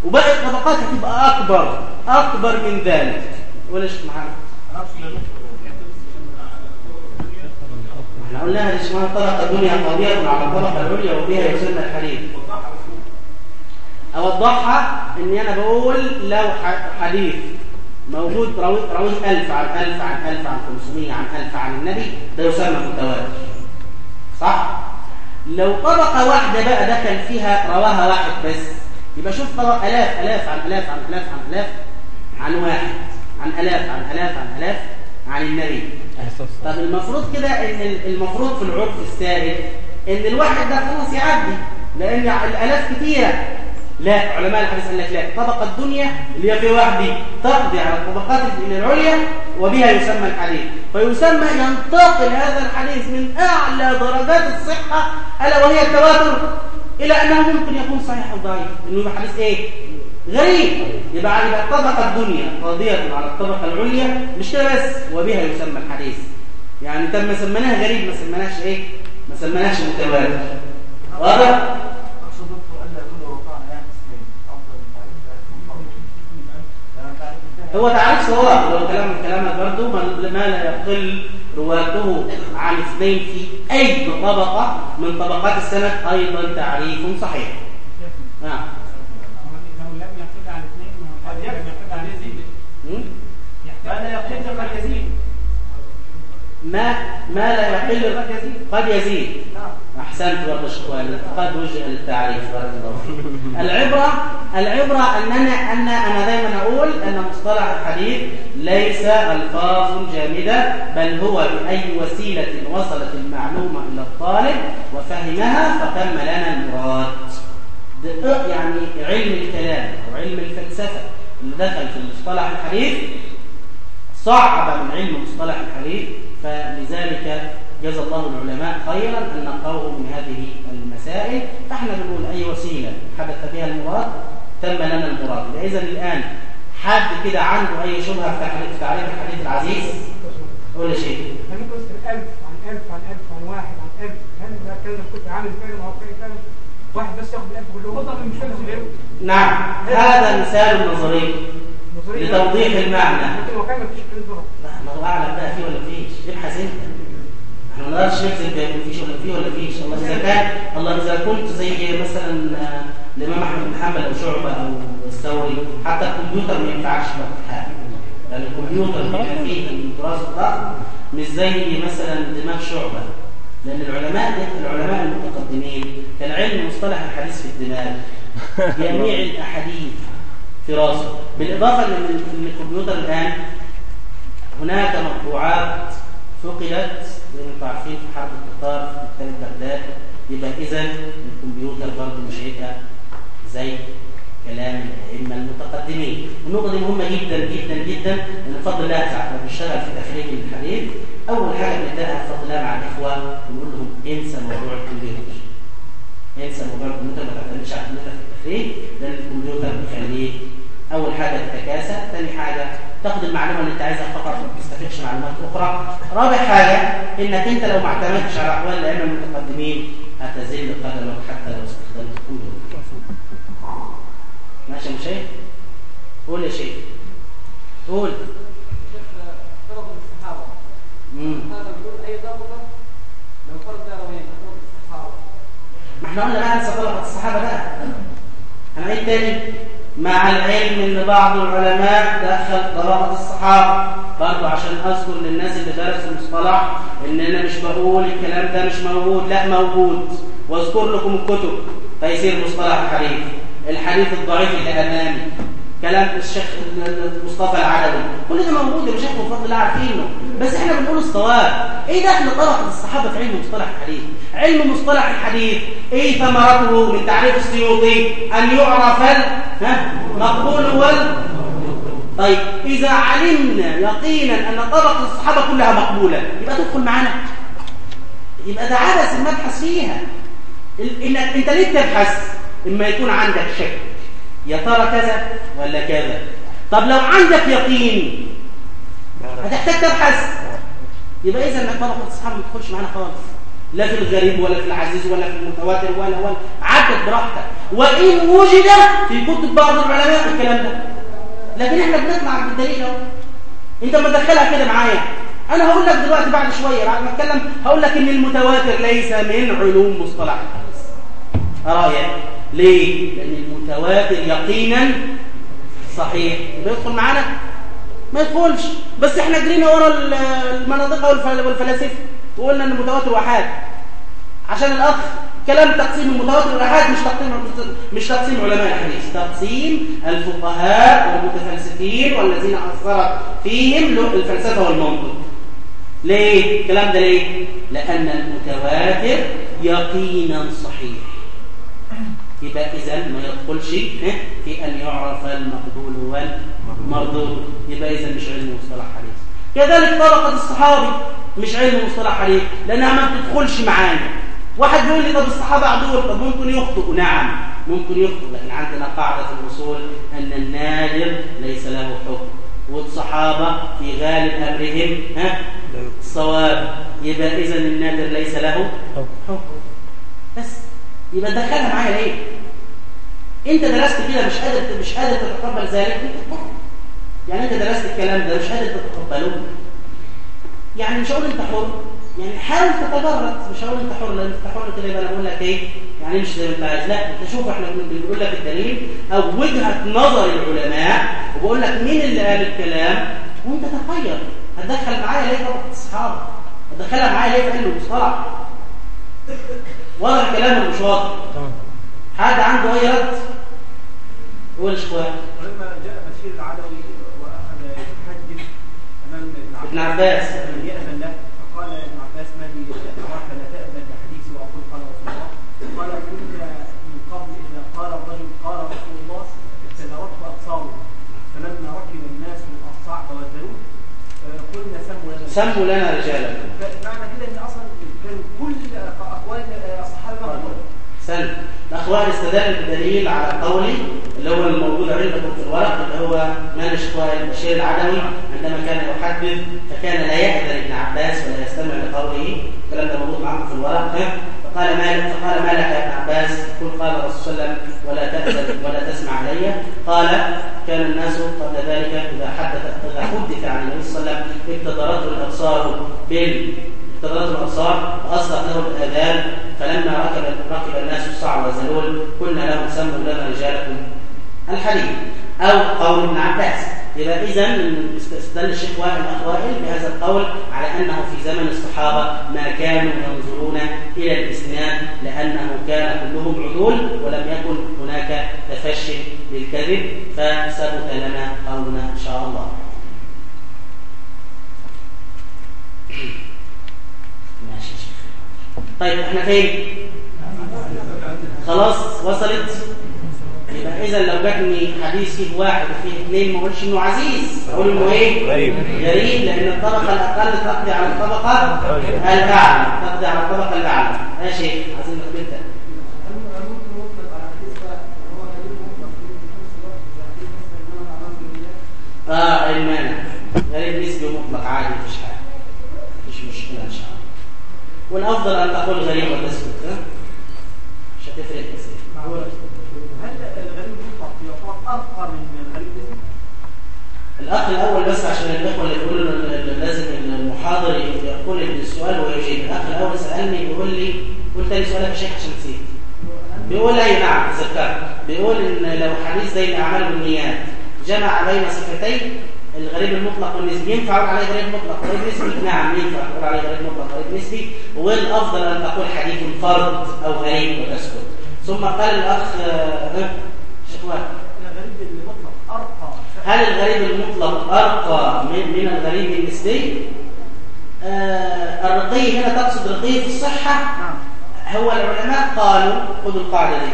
وباقي الطبقات هتبقى أكبر أكبر من ذلك. ولا شيخ محمد إحنا قلناها دي اسمها الطبقة الدنيا قاضية على الطبقة العليا وبها يسمى الحديث أوضحها إني أنا بقول لو حديث موجود راوي راوي 1000 عن 1000 عن 1000 عن 500 عن 1000 عن النبي ده يسمى متواتر صح؟ لو طبقة واحدة بقى دخل فيها رواها واحد بس يبقى شوف طبق آلاف آلاف عن آلاف عن آلاف عن آلاف عن واحد عن آلاف عن آلاف عن آلاف عن النبي. طب المفروض كده إن المفروض في العرف السائد إن الواحد ده خلاص يعدي لأن الألاف كتيرة. لا علماء الحديث قال لك لا. الطبقه الدنيا اللي هي في واحد تقضي على الطبقات العليا وبها يسمى الحديث. فيسمى ينتقل هذا الحديث من أعلى درجات الصحة ألا وهي التواتر إلى أنه ممكن يكون صحيح أو ضعيف إنه يبقى حديث إيه؟ غريب. يبقى يبقى الطبقه الدنيا قاضية على الطبقة العليا مش بس وبها يسمى الحديث. يعني ما سميناها غريب ما سميناش إيه؟ ما سميناش متواتر. واضح؟ هو تعريف صواب لو كلام كلامك برضه ما لا يقل رواته عن اثنين في أي طبقة من طبقات السند أيضا تعريف صحيح. نعم. ما ما لا يقل قد يزيد. أحسنت برضه والد قد وجه للتعريف بارك الله فيك. العبرة العبرة اننا أن أنا دايما أقول أن مصطلح الحديث ليس ألفاظ جامدة بل هو بأي وسيلة وصلت المعلومة إلى الطالب وفهمها فتم لنا المراد. يعني علم الكلام أو علم الفلسفة اللي دخل في مصطلح الحديث صعب من علم مصطلح الحديث فلذلك جزا الله العلماء خيرا أن نقرأوا من هذه المسائل. فإحنا بنقول أي وسيلة حدث بها المراد تم لنا المراد. إذا الآن حد كده عنده أي شبهة في تعريف الحديث العزيز؟ ولا شيء. لما تذكر 1000 عن 1000 عن 1000 عن واحد عن 1000 هل ده كلام كنت عامل فعلا أو فعلا واحد بس ياخد 1000 كلهم طبعا مش فاهم. غيره نعم. هذا مثال نظري لتوضيح المعنى. ممكن هو كان مفيش كلام ضرب لا ما هو أعلم بقى فيه ولا نقدرش نكذب بان فيش ولا فيه ولا فيش الله اذا كان الله اذا كنت زي مثلا آه، الإمام أحمد بن حنبل أو شعبة أو الثوري. حتى الكمبيوتر ما ينفعش الامتحان لأن الكمبيوتر بيبقى فيه الدراسه الضغط مش زي مثلا دماغ شعبة. لأن العلماء العلماء المتقدمين كان علم مصطلح الحديث في الدماغ. جميع الأحاديث في راسه. بالإضافة لأن الكمبيوتر الآن هناك مطبوعات فقدت أنتم عارفين في حرب القطار في مكتبه بغداد يبقى اذا الكمبيوتر برضه مش هيبقى زي كلام الأئمة المتقدمين. النقطة دي مهمة جدا جدا جدا. لأن بفضل الله ما بنشتغل في تخريج الحديث. أول حاجة بنبداها بفضل الله مع الإخوة بنقول لهم انسى موضوع الكمبيوتر. انسى موضوع الكمبيوتر ما تعتمدش على الكمبيوتر في التخريج لأن الكمبيوتر بيخليك أول حاجة تتكاسل ثاني حاجة تاخد المعلومة اللي انت عايزها فقط ما تستفدش معلومات أخرى. رابع حاجة إنك انت لو ما اعتمدتش على أقوال الأئمة المتقدمين هتزل قدمك حتى لو استخدمت. الكمبيوتر ماشي يا شيخ؟ قول يا شيخ. قول. هذا بيقول أي طبقة لو فرض روين طبقة الصحابة. ما إحنا قلنا بقى طبقه الصحابة بقى هنعيد تاني. مع العلم إن بعض العلماء دخل طبقه الصحابة. برضه عشان أذكر للناس اللي درسوا المصطلح إن أنا مش بقول الكلام ده مش موجود. لا موجود. واذكر لكم الكتب. تيسير مصطلح الحديث. الحديث الضعيف اللي أمامي. كلام الشيخ مصطفى العدوي كل ده موجود يا شيخ بفضل الله عارفينه بس إحنا بنقول الصواب. إيه دخل طرق الصحابة في علم مصطلح الحديث؟ علم مصطلح الحديث. إيه ثمرته من تعريف السيوطي؟ أن يعرف ها؟ مقبول وال طيب إذا علمنا يقينا أن طرق الصحابة كلها مقبولة يبقى تدخل معانا. يبقى ده عبث المبحث فيها. انك أنت ليه تبحث إما يكون عندك شك. يا ترى كذا ولا كذا؟ طب لو عندك يقين هتحتاج تبحث؟ يبقى اذا طبقه الصحابه ما تدخلش معانا خالص. لا في الغريب ولا في العزيز ولا في المتواتر ولا ولا. عدت براحتك. وإن وجد في كتب بعض العلماء الكلام ده. لكن إحنا بنطلع بالدليل أهو. أنت ما تدخلها كده معايا. أنا هقول لك دلوقتي بعد شوية بعد ما أتكلم هقول لك إن المتواتر ليس من علوم مصطلح. الحديث رايك ليه؟ لأن المتواتر يقينا صحيح. يبقى يدخل معانا؟ ما يدخلش. بس إحنا جرينا ورا المناطق والفلاسفة. وقلنا إن المتواتر واحد. عشان الأخ كلام تقسيم المتواتر والاحاد مش تقسيم مش تقسيم علماء الحديث. تقسيم الفقهاء والمتفلسفين والذين اثرت فيهم الفلسفة والمنطق. ليه؟ الكلام ده ليه؟ لأن المتواتر يقينا صحيح. يبقى إذا ما يدخلش في أن يعرف المقبول والمردود. يبقى إذا مش علم مصطلح حديث. كذلك طبقة الصحابي مش علم مصطلح حديث لأنها ما بتدخلش معانا. واحد بيقول لي طب الصحابة عدول طب ممكن يخطئوا. نعم ممكن يخطئ لكن عندنا قاعدة في الأصول أن النادر ليس له حكم. والصحابة في غالب أمرهم ها؟ الصواب يبقى إذا النادر ليس له حكم. يبقى دخلها معايا ليه؟ انت درست كده مش قادر مش قادر تتقبل ذلك؟ يعني انت درست الكلام ده مش قادر تتقبله؟ يعني مش هقول انت حر يعني حاول تتجرد. مش هقول انت حر لأن انت حر كده يبقى أنا بقول لك إيه؟ يعني مش زي ما أنت عايز. لا أنت شوف إحنا بنقول لك الدليل أو وجهة نظر العلماء وبقول لك مين اللي قال الكلام؟ وأنت تخير هتدخل معايا ليه طبقه الصحابه هتدخلها معايا ليه في علم المصطلح واضح الكلام ولا مش واضح. حد عنده أي رد؟ قول يا شيخ ولما جاء بشير العدوي وأخذ يحدث أمام ابن عباس يأذن له فقال ابن عباس ما لي أراك لا تأذن بحديثي وأقول قال رسول الله. قال كنت من قبل إذا قال الرجل قال رسول الله ابتدرته ابصاره فلما ركب الناس الصعب والذنوب قلنا سموا لنا سموا لنا رجالا. معنى كده ان أصلا كان كل اقوال الصحابه مغلوبه سن الأخوان استدل بالدليل على قولي اللي هو الموجود عندكم في الورق اللي هو مال الشيخ بشير العدوي عندما كان يحدث فكان لا يأذن ابن عباس ولا يستمع لقوله. الكلام ده موجود معكم في الورق فقال مالك فقال مالك يا ابن عباس؟ قل قال الرسول صلى الله عليه وسلم ولا تأذن ولا تسمع علي. قال كان الناس قبل ذلك إذا حدث إذا حدث عن النبي صلى الله عليه وسلم ابتدرته الأبصار بال ابتدرته الابصار واصلت له الآذان فلما ركب ركب الناس الصعب وزلول قلنا لهم سموا لنا رجالكم. الحديد أو قول ابن عباس. يبقى اذا استدل الشيخ وائل الاخ وائل بهذا القول على أنه في زمن الصحابة ما كانوا ينظرون إلى الإسناد لأنه كان كلهم عدول ولم يكن هناك تفشي للكذب فثبت لنا قولنا إن شاء الله. ماشي. يا شيخ طيب إحنا فين؟ خلاص وصلت؟ يبقى اذا لو جاتني حديث فيه واحد وفيه اثنين ما أقولش إنه عزيز. أقول إنه إيه؟ غريب. غريب لأن الطبقة الأقل تقضي على الطبقة الأعلى تقضي على الطبقة الأعلى. ماشي عظيم جدا آه المانع غريب نسبي ومطلق عادي مفيش حاجة مفيش مشكله ان شاء الله والأفضل أن تقول غريب وتسكت مش هتفرق كثير. هل الغريب المطلق يعتبر ارقى من الغريب النسبي؟ الأخ الأول بس عشان الإخوة اللي بيقولوا لازم المحاضر يقول السؤال ويجيب. الأخ الأول سألني بيقول لي قلت تاني سؤالك يا شيخ عشان نسيت بيقول أي نعم تذكرت بيقول إن لو حديث زي الاعمال بالنيات جمع بين صفتين الغريب المطلق والنسبي. ينفع أقول عليه غريب مطلق غريب نسبي؟ نعم ينفع تقول عليه غريب مطلق غريب نسبي. والأفضل أن تقول حديث فرد أو غريب وتسكت. ثم قال الأخ آه، شيخ وائل الغريب المطلق ارقى هل الغريب المطلق أرقى من, من الغريب النسبي؟ آه الرقي هنا تقصد رقي في الصحة؟ نعم. هو العلماء قالوا خذوا القاعدة دي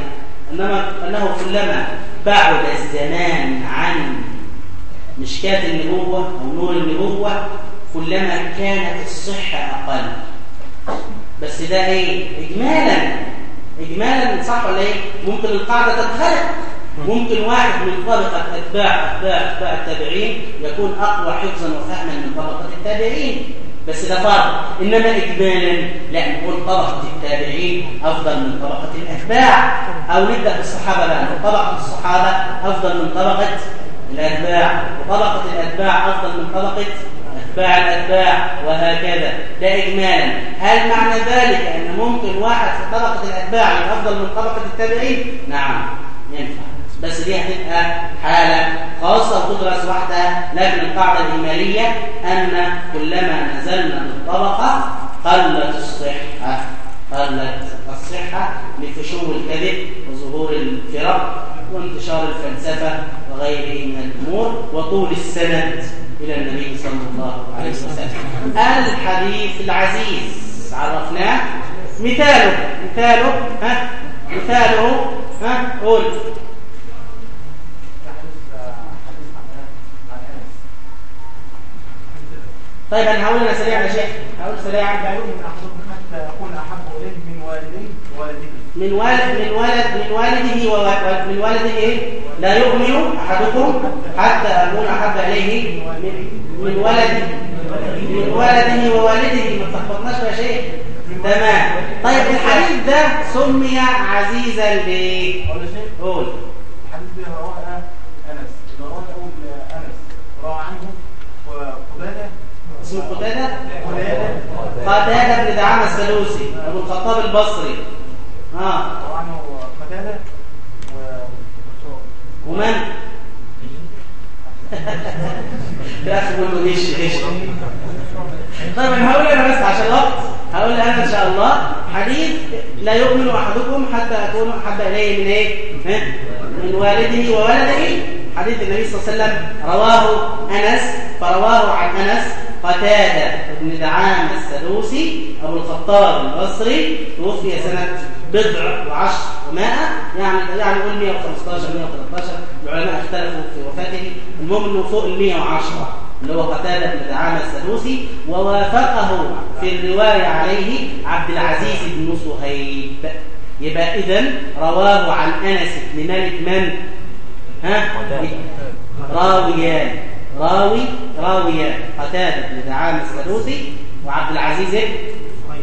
إنما أنه كلما بعد الزمان عن مشكاة النبوة أو نور النبوة كلما كانت الصحة أقل. بس ده إيه؟ إجمالا. إجمالا صح ولا إيه؟ ممكن القاعدة تتخلق. ممكن واحد من طبقة أتباع أتباع أتباع التابعين يكون أقوى حفظا وفهما من طبقة التابعين. بس ده فرق. إنما إجمالا لا نقول طبقة التابعين أفضل من طبقة الأتباع. أو نبدأ بالصحابة بقى. طبقة الصحابة أفضل من طبقة الأتباع. وطبقة الأتباع أفضل من طبقة أتباع الأتباع وهكذا. ده إجمالا. هل معنى ذلك أن ممكن واحد في طبقة الأتباع أفضل من طبقة التابعين؟ نعم ينفع. بس دي هتبقى حالة خاصة وتدرس وحدها لكن القاعدة الإيمانية أن كلما نزلنا بالطبقة قلت الصحة قلت الصحة لفشو الكذب وظهور الفرق وانتشار الفلسفة وغيره من الأمور وطول السند إلى النبي صلى الله عليه وسلم. الحديث العزيز عرفناه. مثاله مثاله ها؟ مثاله ها؟ قول. طيب أنا هقول أنا سريع يا شيخ. هقول سريعا. لا يؤمن احدكم حتى يكون أحب إليه من والديه ووالده من والد من ولد من والده وو- من والده إيه لا يؤمن أحدكم حتى أكون أحب إليه من من ولده من ولده ووالده ما تلخبطناش يا شيخ. تمام. طيب الحديث ده سمي عزيزا ليه أقول يا شيخ. قول. الحديث ده رواه أنس. رواه أقول أنس. روى عنه قتادة. اسمه قتادة؟ قتادة. قتادة بن دعامة السلوسي. أبو الخطاب البصري. آه روى عنه قتاده ومن؟ يا أخي قول له إيش إيش طيب أنا هقول أنا بس عشان الوقت. هقول أنا إن شاء الله حديث لا يؤمن أحدكم حتى أكون أحب إليه من إيه؟ من والده وولده. حديث النبي صلى الله عليه وسلم رواه أنس فرواه عن أنس. قتادة بن دعامه السدوسي أبو الخطاب البصري توفي سنة بضع وعشر ومائة يعني يعني قول 115 113 العلماء اختلفوا في وفاته المهم إنه فوق ال 110 اللي هو قتادة بن دعامة السدوسي ووافقه في الرواية عليه عبد العزيز بن صهيب يبقى إذن رواه عن أنس بن مالك من؟ ها؟ راويان راوي راويان قتادة بن دعامة السدوسي وعبد العزيز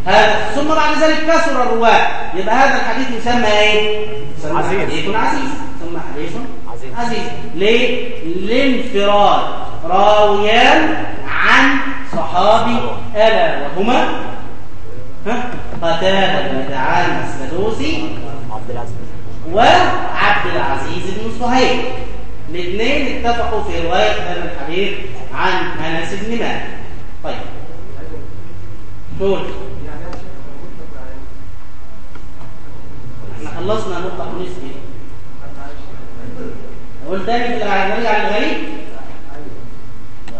هذا ثم بعد ذلك كسر الرواة يبقى هذا الحديث يسمى إيه؟ يسمى عزيز. حديث عزيز ثم حديث عزيز. عزيز ليه؟ لانفراد راويان عن صحابي ألا وهما ها؟ قتادة بن دعامة السدوسي وعبد العزيز بن صهيب الاثنين اتفقوا في رواية هذا الحديث عن أنس بن مالك. طيب. قول. إحنا خلصنا نقطة نسبي قول تاني في الغ- نرجع للغريب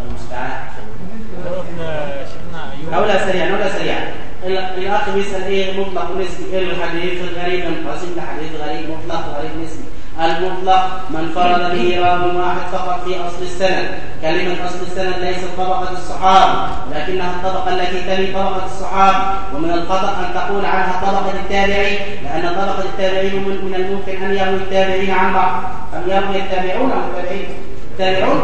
المستعان. نقولها سريعا نقولها سريعا. ال- الاخ بيسال إيه؟ مطلق ونسبي إيه الحديث الغريب؟ ينقسم لحديث غريب مطلق وغريب نسبي. المطلق من فرد به راو واحد فقط في أصل السند. كلمة أصل السند ليست طبقة الصحابة لكنها الطبقة التي تلي طبقة الصحابة. ومن الخطأ أن تقول عنها طبقة التابعين لأن طبقة التابعين من الممكن أن يروي التابعين عن بعض. ان يروي التابعون عن التابعين؟ التابعون؟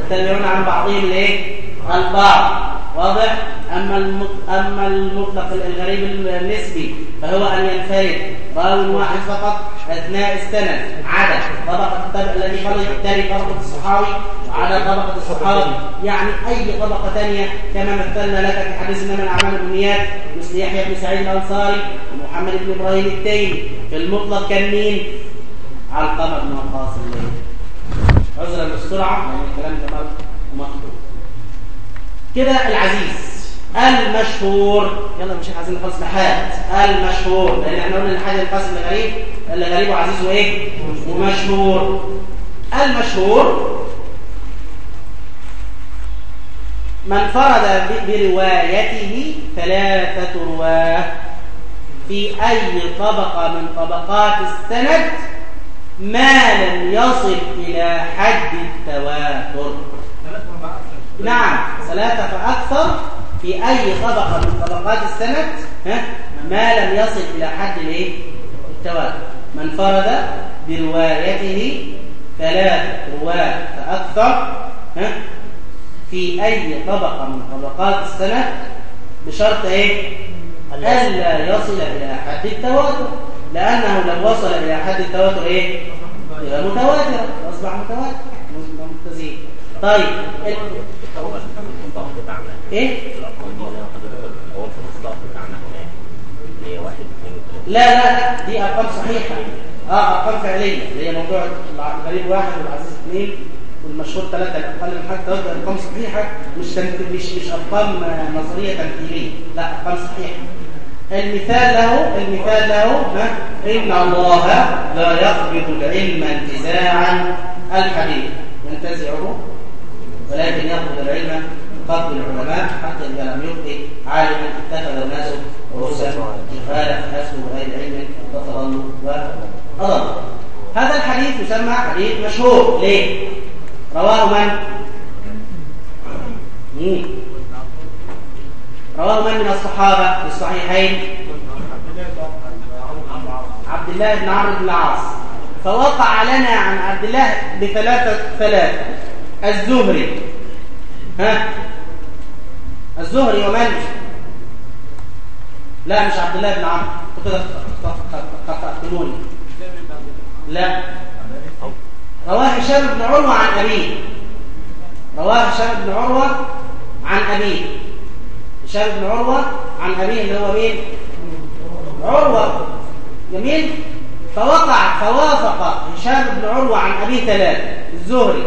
التابعون عن بعضهم الايه البعض. واضح؟ أما أما المطلق الغريب النسبي فهو أن ينفرد. راو واحد فقط أثناء السند. عدا طبقة التابع الذي بالتالي طبقة الصحابي وعلى طبقة الصحابي يعني أي طبقة ثانية كما مثلنا لك في حديث انما الأعمال بالنيات مثل يحيى بن سعيد الأنصاري ومحمد بن إبراهيم التيمي. في المطلق كان مين؟ علقمه بن وقاص الليل عذرا بالسرعه لأن الكلام ده كده العزيز المشهور. يلا مش عايزين نخلص لحد. المشهور. لأن إحنا قلنا الحاجة القاسم لغريب اللي غريب وعزيز وإيه؟ ومشهور. المشهور من فرد بروايته ثلاثة رواة. في أي طبقة من طبقات السند ما لم يصل إلى حد التواتر. نعم ثلاثة فأكثر في أي طبقة من طبقات السند ها؟ ما لم يصل إلى حد الإيه؟ التواتر. من فرد بروايته ثلاثة رواة فأكثر ها؟ في أي طبقة من طبقات السند بشرط إيه؟ ألا يصل. إلى حد التواتر. لأنه لو وصل إلى حد التواتر إيه؟ يبقى متواتر أصبح متواتر ممتازين طيب إيه؟ لا لا دي أرقام صحيحة. آه أرقام فعلية. اللي هي موضوع الغريب واحد والعزيز اثنين والمشهور ثلاثة. الاقل من حد ثلاثة أرقام صحيحة. مش مش مش أرقام نظرية تمثيلية. لا أرقام صحيحة. المثال له المثال له ها إن الله لا يقبض العلم انتزاعا. الحديث. ينتزعه. ولكن يقبض العلم قبض العلماء حتى إذا لم يبقي عالما اتخذ الناس رؤوسا جهالا فأسلوا بغير علم وتضلوا وأضلوا هذا الحديث يسمى حديث مشهور ليه؟ رواه من؟ مم. رواه من من الصحابة في الصحيحين؟ عبد الله بن عمرو بن العاص فوقع لنا عن عبد الله بثلاثة ثلاثة الزهري. ها؟ الزهري ومن لا مش عبد الله بن عمرو. كده خطأتموني لا. رواه هشام بن عروة عن أبيه. رواه هشام بن عروة عن أبيه. هشام بن عروة عن أبيه اللي هو مين؟ عروة. جميل؟ فوقع فوافق هشام بن عروة عن أبيه ثلاثة. الزهري.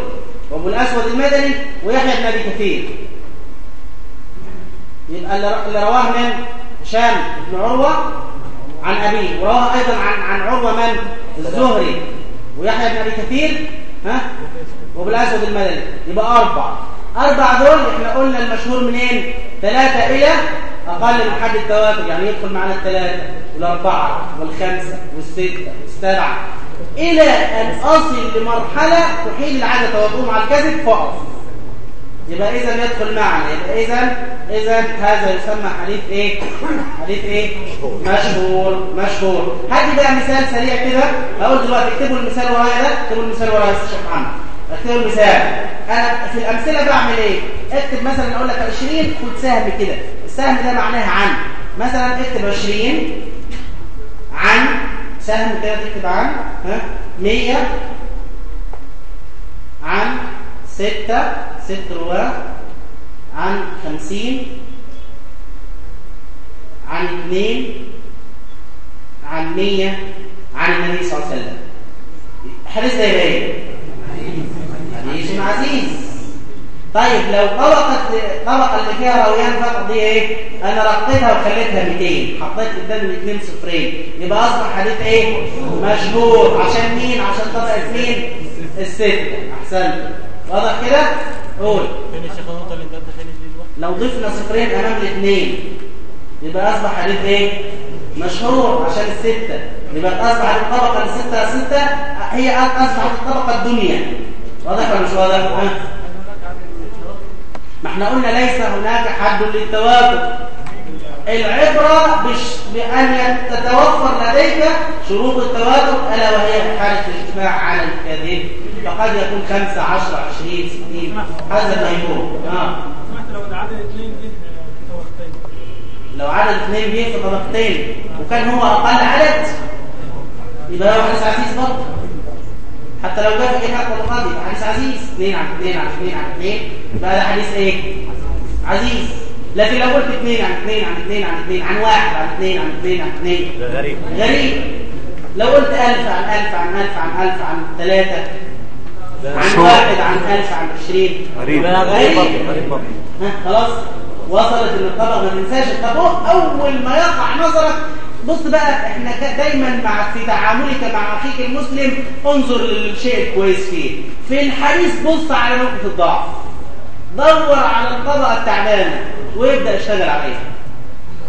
وأبو الأسود المدني ويحيى بن أبي كثير. يبقى اللي رواه من هشام بن عروة عن أبيه ورواه أيضا عن عن عروة من الزهري ويحيى بن أبي كثير ها؟ وأبو الأسود المدني. يبقى أربع أربع دول إحنا قلنا المشهور منين؟ ثلاثة إلى أقل من حد التواتر يعني يدخل معنا الثلاثة والأربعة والخمسة والستة والسبعة. إلى أن أصل لمرحلة تحيل العادة تواترهم على الكذب فأقف يبقى إذا يدخل معنا. يبقى إذا إذا هذا يسمى حديث إيه؟ حديث إيه؟ مشهور. مشهور. هدي بقى مثال سريع كده. هقول دلوقتي اكتبوا المثال ورايا ده. اكتبوا المثال ورايا يا شيخ محمد. اكتبوا المثال. أنا في الأمثلة بعمل إيه؟ اكتب مثلا أقول لك 20 خد سهم كده. السهم ده معناها عن. مثلا اكتب 20 عن سهم كده تكتب عن ها؟ 100 عن ستة ست رواة عن خمسين عن اثنين عن مية عن النبي صلى الله عليه وسلم. حديث ده إيه؟ حديث عزيز. طيب لو طبقت طبقة اللي فيها راويان فقط دي إيه؟ أنا رقيتها وخليتها 200 حطيت قدام الاثنين صفرين يبقى أصبح حديث إيه؟ مشهور عشان مين؟ عشان طبقة مين؟ الستة أحسنت واضح كده؟ قول لو ضفنا صفرين أمام الاثنين يبقى أصبح حديث إيه مشهور عشان الستة يبقى أصبح الطبقة الستة ستة هي أصبحت الطبقة الدنيا واضح ولا مش واضح؟ ما إحنا قلنا ليس هناك حد للتواتر العبرة بش بأن تتوفر لديك شروط التواتر ألا وهي حالة الاجتماع على الكذب. فقد يكون خمسة عشر عشرين ستين. هذا ما يكون لو العدد اثنين جه في توقيتين لو عدد اثنين جه في طبقتين وكان هو أقل عدد يبقى هو حديث عزيز برضه. حتى لو جاء في احد الطبقات يبقى حديث عزيز. اثنين عن اثنين عن اثنين عن اثنين يبقى ده حديث إيه؟ عزيز. لكن لو قلت اثنين عن اثنين عن اثنين عن اثنين عن واحد عن اثنين عن اثنين عن اثنين ده غريب. غريب. لو قلت ألف عن ألف عن ألف عن ألف عن ثلاثة عن. واحد عن ألف عن عشرين. غريب. غريب. خلاص. وصلت الطبق ما تنساش الطبق أول ما يقع نظرك بص بقى إحنا دايما مع في تعاملك مع أخيك المسلم انظر للشيء الكويس فيه. في الحديث بص على نقطة الضعف. دور على الطبقه التعبانه وابدا اشتغل عليها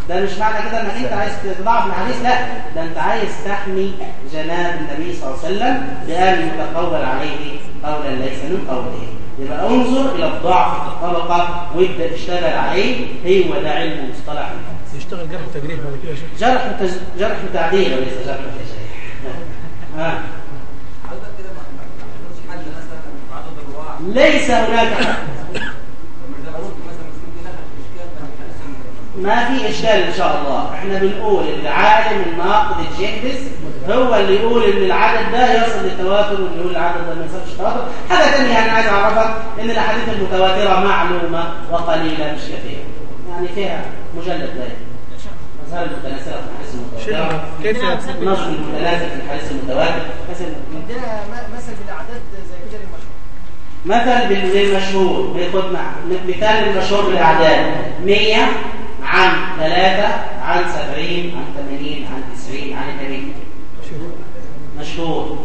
ده مش معنى كده إنك أنت عايز تضعف الحديث لا. ده أنت عايز تحمي جناب النبي صلى الله عليه وسلم بان يتقول عليه قولا ليس من قوله. يبقى انظر إلى الضعف في الطبقة وابدأ اشتغل عليه. هو ده علم مصطلح الحديث. يشتغل جرح تجريح بعد كده يا شيخ جرح. جرح وتعديل وليس جرح ها. ليس هناك ما في إشكال إن شاء الله. إحنا بنقول إن العالم الناقد الجهبس هو اللي يقول إن العدد ده يصل للتواتر واللي يقول العدد ده ما يصلش للتواتر. حاجة ثانية أنا عايز أعرفك إن الأحاديث المتواترة معلومة وقليلة مش كثيرة. يعني فيها مجلد ذلك مظهر المتناسله في الحديث شيخ المتواتر كيف نص المتناسل في الحديث المتواتر. مثل عندنا مثل بالاعداد زي كده مثل بالمشهور بياخد مع مثال المشهور بالأعداد. 100 عن 3 عن 70 عن 80 عن 90 عن 80 مشهور.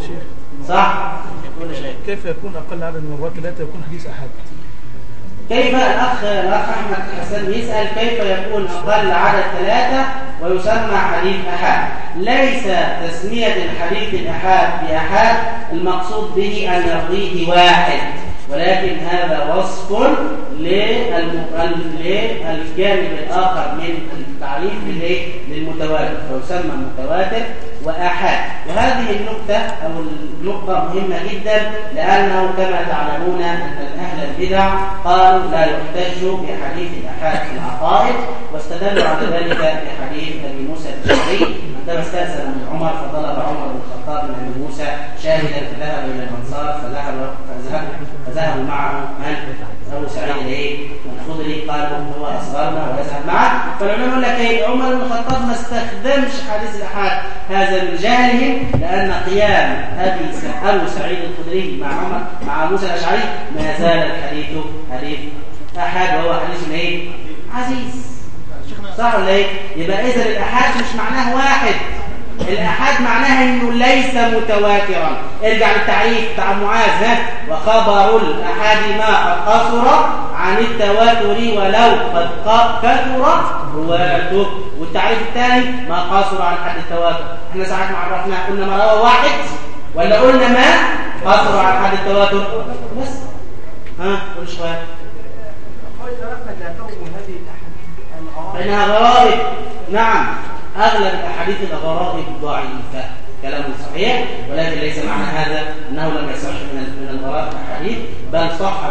صح؟ كل شيء كيف يكون أقل عدد من المرات ثلاثة يكون حديث أحد؟ كيف الأخ الأخ أحمد حسن يسأل كيف يكون أقل عدد ثلاثة ويسمى حديث احاد ليس تسمية الحديث الاحاد باحاد المقصود به أن يرضيه واحد ولكن هذا وصف للجانب الآخر من التعريف؟ للمتواتر فيسمى متواتر وآحاد. وهذه النقطة أو النقطة مهمة جدا لأنه كما تعلمون أن أهل البدع قالوا لا يحتج بحديث الآحاد في العقائد واستدلوا على ذلك بحديث أبي موسى الاشعري عندما استأذن من عمر فطلب عمر بن الخطاب من أبي موسى شاهدا فذهب إلى الأنصار فذهب فذهب فذهبوا معه من؟ ابو سعيد الايه الخدري قالوا هو أصغرنا ويذهب معه فالعلماء يقول لك إيه عمر بن الخطاب ما استخدمش حديث الأحاد هذا من جهلهم لأن قيام أبي س- أبو سعيد الخدري مع عمر مع موسى الأشعري ما زال الحديث حديث أحاد وهو حديث إيه؟ عزيز. صح ولا إيه؟ يبقى إذا الأحاد مش معناه واحد. الأحاد معناها أنه ليس متواترا. ارجع للتعريف بتاع معاذ ها؟ وخبر الأحاد ما قصر عن التواتر ولو قد كثر رواته والتعريف الثاني ما قصر عن حد التواتر. إحنا ساعات ما عرفنا قلنا ما روى واحد ولا قلنا ما قصر عن حد التواتر. بس. ها؟ قول شوية. قال احمد لا تؤمن هذه الأحاديث الغرائب فإنها غرائب نعم. أغلب الأحاديث الغرائب ضعيفة كلام صحيح ولكن ليس معنى هذا أنه لم يصح من من الغرائب أحاديث بل صح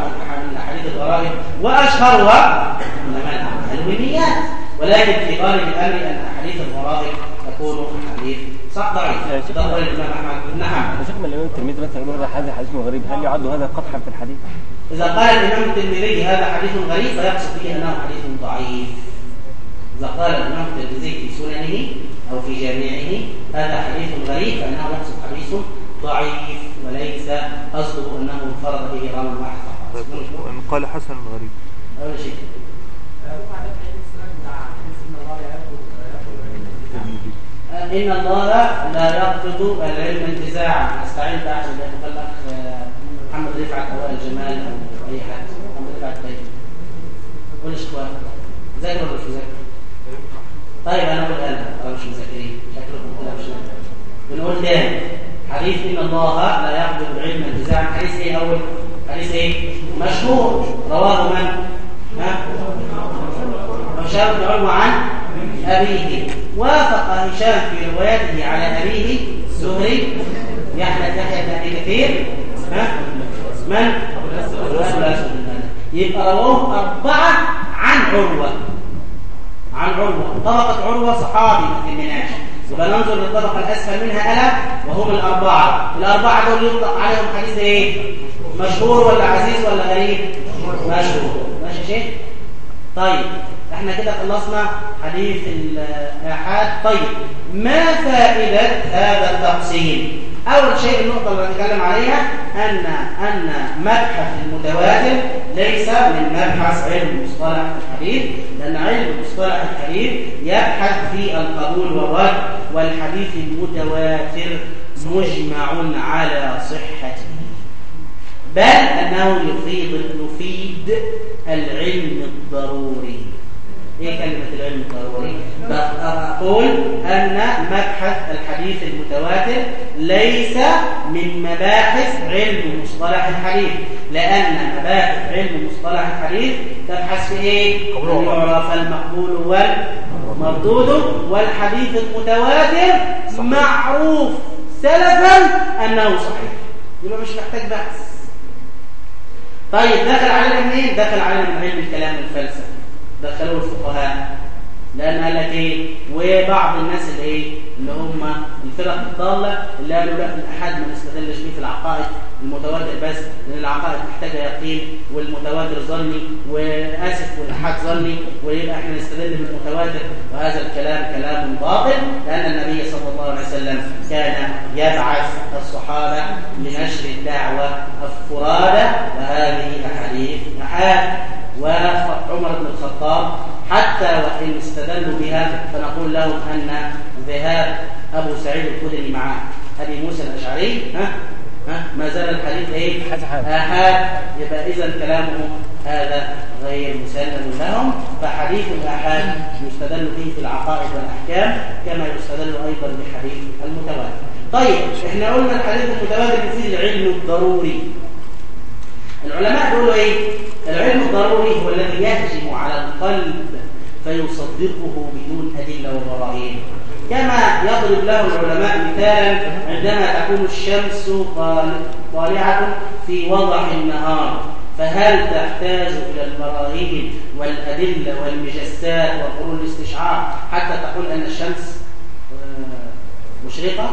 من أحاديث الغرائب وأشهرها الأعمال بالنيات ولكن في غالب الأمر أن أحاديث الغرائب تكون أحاديث صح ضعيفة. ده قول الإمام أحمد. نعم. شيخ من الإمام الترمذي مثلا يقول هذا حديث غريب. هل يعد هذا قطعا في الحديث؟ إذا قال الإمام الترمذي هذا حديث غريب فيقصد به أنه حديث ضعيف. إذا قال الإمام الترمذي في سننه أو في جامعه هذا حديث غريب فإنه يقصد حديث ضعيف وليس قصده أنه انفرد به راوي واحد فقط وإن قال حسن غريب. أول شيء إن الله لا يقبض العلم انتزاعا. أستعين بأحد الأخ آه، محمد رفعت أو الجمال أو أي حد. محمد رفعت طيب. قول إخوان. ذاكر ولا مش مذاكر؟ طيب أنا أقول أنا أو مش مذاكرين شكلكم كده مش بنقول تاني حديث إن الله لا يقبض العلم انتزاعا حديث إيه أول؟ حديث إيه؟ مشهور رواه من؟ ها؟ هشام بن عروة عن أبيه وافق هشام في روايته على أبيه الزهري يحيى يحيى بن أبي كثير ها من؟ يبقى رواه أربعة عن عروة عن عروة طبقة عروة صحابي ما تهمناش يبقى ننظر للطبقة الأسفل منها ألا وهم الأربعة الأربعة دول يطلق عليهم حديث إيه؟ مشهور ولا عزيز ولا غريب؟ مشهور ماشي شيخ؟ طيب إحنا كده خلصنا حديث الآحاد. طيب ما فائدة هذا التقسيم أول شيء النقطة اللي بنتكلم عليها أن أن مبحث المتواتر ليس من مبحث علم مصطلح الحديث لأن علم مصطلح الحديث يبحث في القبول والرد والحديث المتواتر مجمع على صحته. بل أنه يفيد يفيد العلم الضروري. إيه كلمة العلم الضروري أقول أن مبحث الحديث المتواتر ليس من مباحث علم مصطلح الحديث لأن مباحث علم مصطلح الحديث تبحث في إيه؟ يعرف المقبول والمردود والحديث المتواتر معروف سلفا أنه صحيح. يبقى مش محتاج بحث. طيب دخل علينا منين؟ دخل علينا من علم الكلام والفلسفة. دخلوه الفقهاء. لأن قال لك إيه؟ وبعض الناس اللي إيه؟ اللي هم الفرق الضالة اللي قالوا لا الاحاد ما نستدلش بيه في العقائد المتواتر بس لأن العقائد محتاجة يقين والمتواتر ظني وآسف والاحاد ظني ويبقى إحنا نستدل بالمتواتر وهذا الكلام كلام باطل لأن النبي صلى الله عليه وسلم كان يبعث الصحابة لنشر الدعوة افرادا وهذه أحاديث احاد وعمر بن الخطاب حتى وإن استدلوا بها فنقول لهم أن ذهاب أبو سعيد الخدري مع أبي موسى الأشعري ها؟ ها؟ ما زال الحديث إيه؟ آحاد. يبقى إذا كلامه هذا غير مسلم لهم. فحديث الآحاد يستدل به في العقائد والأحكام كما يستدل أيضا بحديث المتواتر. طيب إحنا قلنا الحديث المتواتر يفيد العلم الضروري. العلماء بيقولوا إيه؟ العلم الضروري هو الذي يهجم على القلب فيصدقه بدون أدلة وبراهين كما يضرب له العلماء مثالا عندما تكون الشمس طالعة في وضح النهار فهل تحتاج إلى البراهين والأدلة والمجسات وقرون الاستشعار حتى تقول أن الشمس مشرقة؟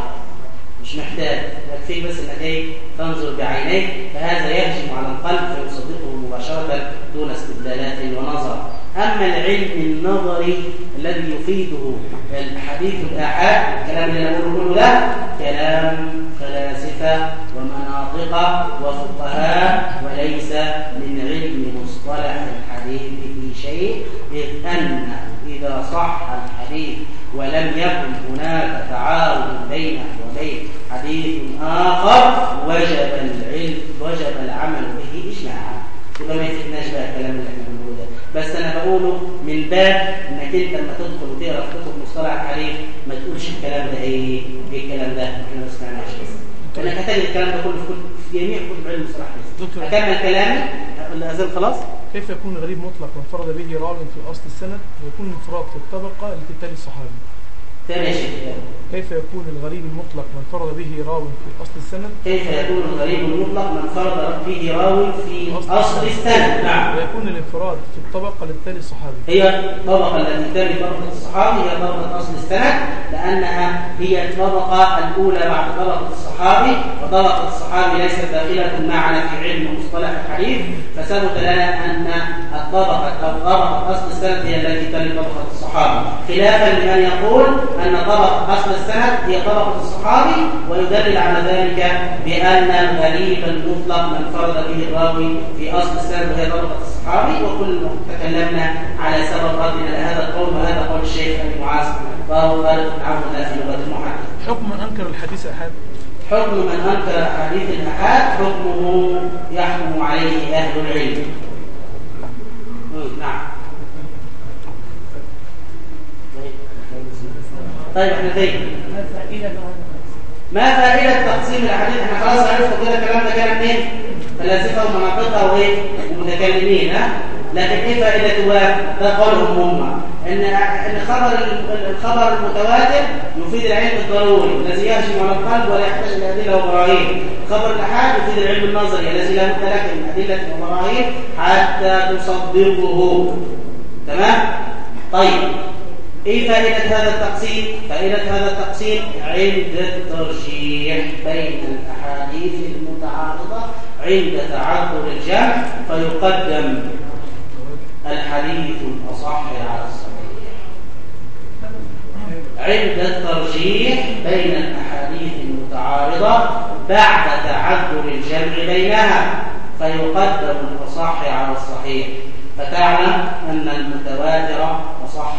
مش محتاج. يكفيك بس انك إيه تنظر بعينيك فهذا يهجم على القلب فيصدقه مباشرة دون استدلالات ونظر. أما العلم النظري الذي يفيده الحديث الأحاد الكلام اللي أنا بقوله ده كلام فلاسفة ومناطق وفقهاء وليس من علم مصطلح الحديث في شيء إذ أن إذا صح الحديث ولم يكن هناك تعارض بينه وبين حديث آخر وجب العلم وجب العمل به إجماعا. يبقى ما يفيدناش بقى الكلام اللي إحنا بنقوله ده. بس أنا بقوله من باب إنك أنت لما تدخل وتقرأ في كتب مصطلح الحديث ما تقولش الكلام ده إيه؟ إيه الكلام ده؟ إحنا ما سمعناش بس. انك هتجد الكلام ده كله في, كل في جميع كتب علم مصطلح الحديث. أكمل كلامي؟ الاذان خلاص؟ كيف يكون الغريب مطلق وانفرد به راو في اصل السند ويكون الانفراد في الطبقة التي تلي الصحابي؟ ثاني كيف يكون الغريب المطلق من فرض به راو في أصل السند؟ كيف يكون الغريب المطلق من فرض به راو في أصل السند. نعم. ويكون الانفراد في الطبقة التي تلي الصحابي. هي الطبقه التي تلي طبقة الصحابي هي طبقة أصل السند لأنها هي الطبقة الأولى بعد طبقة الصحابي وطبقة الصحابي ليست داخلة معنا في علم مصطلح الحديث فثبت لنا أن الطبقه أو طبقة أصل السند هي التي تلي طبقة الصحابي. خلافا لمن يقول أن طبقة أصل السند هي طبقة الصحابي ويدلل على ذلك بأن الغريب المطلق من فرض به الراوي في أصل السند وهي طبقة الصحابي وكل تكلمنا على سبب ردنا لهذا القول وهذا قول الشيخ أبي معاذ وهو خالد عون في لغة المحدث حكم من أنكر الحديث أحد؟ حكم من أنكر حديث الأحاد حكمه يحكم عليه أهل العلم. نعم. طيب إحنا ما فائدة تقسيم الأحاديث؟ إحنا خلاص عرفنا كده الكلام ده كان منين فلاسفة ومناطقة وإيه؟ ومتكلمين ها؟ لكن إيه فائدته بقى ده قولهم هم. إن إن خبر الخبر المتواتر يفيد العلم الضروري الذي يهجم على القلب ولا يحتاج إلى أدلة وبراهين خبر الأحاد يفيد العلم النظري الذي لا بد لك من أدلة وبراهين حتى تصدقه. تمام؟ طيب. إيه فائدة هذا التقسيم؟ فائدة هذا التقسيم عند الترجيح بين الأحاديث المتعارضة عند تعذر الجمع فيقدم الحديث الأصح على الصحيح. عند الترجيح بين الأحاديث المتعارضة بعد تعذر الجمع بينها فيقدم الأصح على الصحيح. فتعلم أن المتواتر أصح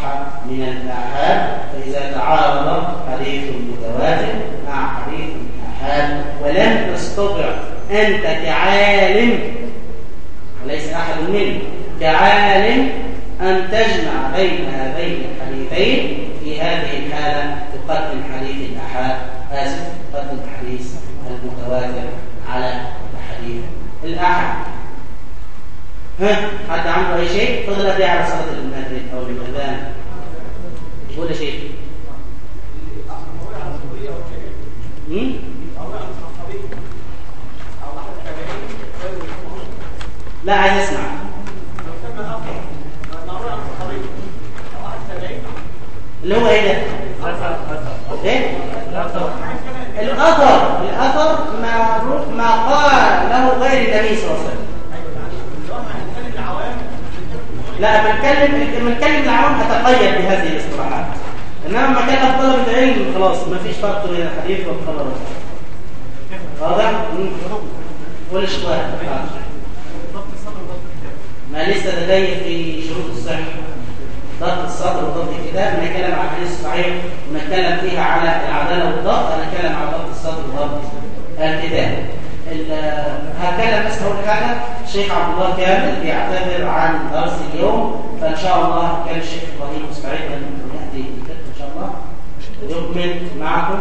من الآحاد فإذا تعارض حديث المتواتر مع حديث الآحاد ولن تستطع أنت كعالم وليس أحد منه كعالم أن تجمع بين هذين الحديثين في هذه الحالة تقدم حديث الأحاد آسف تقدم حديث المتواتر على حديث الأحد ها حد عنده أي شيء؟ فضل قد إيه على صلاة المغرب أو يا شيخ. هم؟ لا عايز أسمع. اللي هو إيه ده؟ إيه؟ الأثر. الأثر. ما ما قال له غير النبي صلى الله عليه وسلم. لا بنتكلم بنتكلم العوام أتقيد بهذه الاصطلاحات. انما لما كان طلبه العلم خلاص ما فيش فرق بين الحديث والخبر واضح؟ الشوارع ما لسه جاي في شروط الصحة. ضبط الصدر وضبط الكتاب. نتكلم عن الحديث الصحيح ونتكلم فيها على العدالة والضبط أنا أتكلم عن ضبط الصدر وضبط الكتاب. هتكلم بس هقول حاجة. الشيخ عبد الله كامل بيعتذر عن درس اليوم. فإن شاء الله كان الشيخ إبراهيم مستعد أن يأتي إن شاء الله. يكمل معكم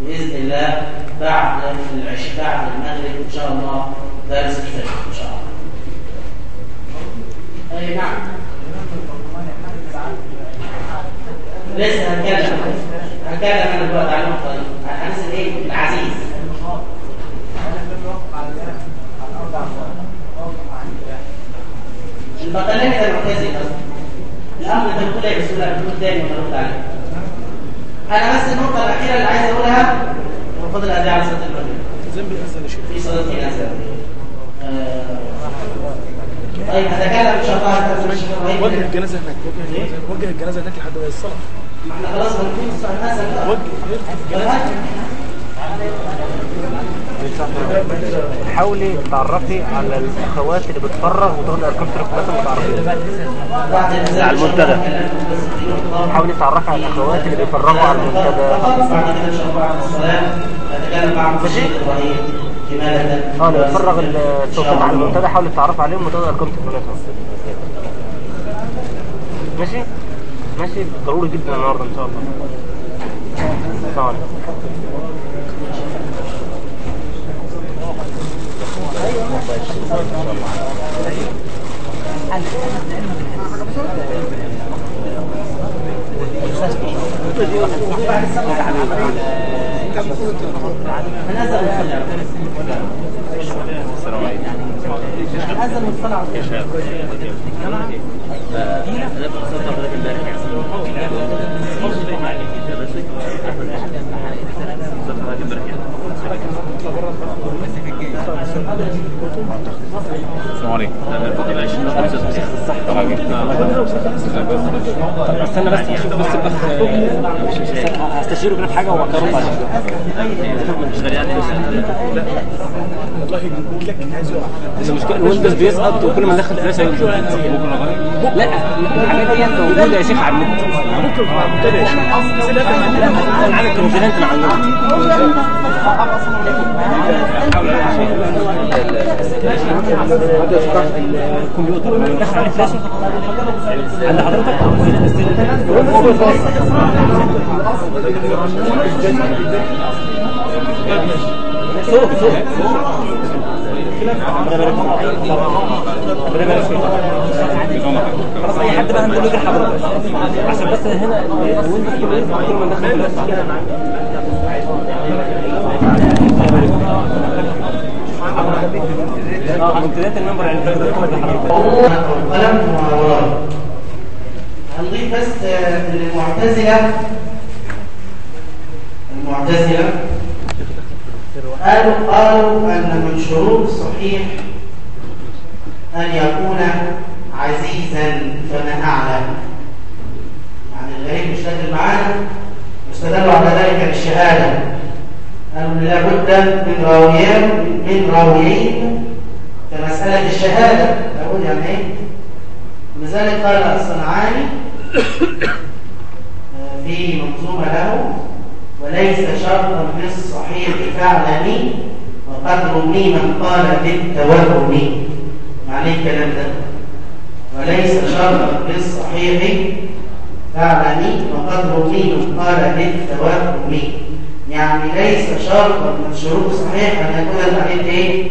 بإذن الله بعد العشاء بعد المغرب إن شاء الله. درس الفجر إن شاء الله. أي نعم. لسه هنتكلم هنتكلم عن الوقت على النقطه دي عن انس إيه؟ العزيز. البطلين ده مركزي أصلا الأمر ده إيه بسهوله بتقول تاني وترد عليه. أنا بس النقطة الأخيرة اللي عايز أقولها. وفضل اداء على صلاه المغرب في صلاة الجنازه آه، طيب هتكلم ان شاء الله هتكلم الشيخ إبراهيم وجه الجنازة هناك وجه الجنازة هناك لحد ما الصلاة ما إحنا خلاص هنكون السؤال اسال بقى وجه حاولي تعرفي على الاخوات اللي بتفرغ وتاخد ارقام تليفوناتهم الإنزال على المنتدى. حاولي تعرفي على الاخوات اللي بيفرغوا على المنتدى بعد آه اللي بتفرغ التوقيت على المنتدى حاولي تعرفي عليهم وتاخد ارقام تليفوناتهم ماشي؟ ماشي ضروري جدا النهارده إن شاء الله. السلام عليكم السلام عليكم. هنزل هنزل مصطلح السلام عليكم. استنى بس أشوف بس الاخ هستشيره كده في حاجة ارد عليك والله لك عايز الويندوز بيسقط وكل ما ندخل فلوس هينزل لا الحاجات دي موجوده يا شيخ على النت كونفيدنت مع النت الكمبيوتر عليه عند حضرتك صوت صوت خلاص اي حد بقى هنقول له حضرتك عشان بس هنا. قلم هنضيف بس المعتزله المعتزله قالوا قالوا أن من شروط الصحيح أن يكون عزيزا فما أعلم. يعني الغريب مش داخل معانا واستدلوا على ذلك بالشهادة. قالوا لابد من راويين من راويين كمسألة الشهادة. أقول يعني إيه؟ لذلك قال الصنعاني آه، في منظومة له وليس شرطا في الصحيح فاعلمي وقد رمي من قال بالتوهم معنى الكلام ده. وليس شرطا في الصحيح فاعلمي وقد رمي من قال بالتوهم يعني ليس شرطا من شروط الصحيح أن يكون الحديث إيه؟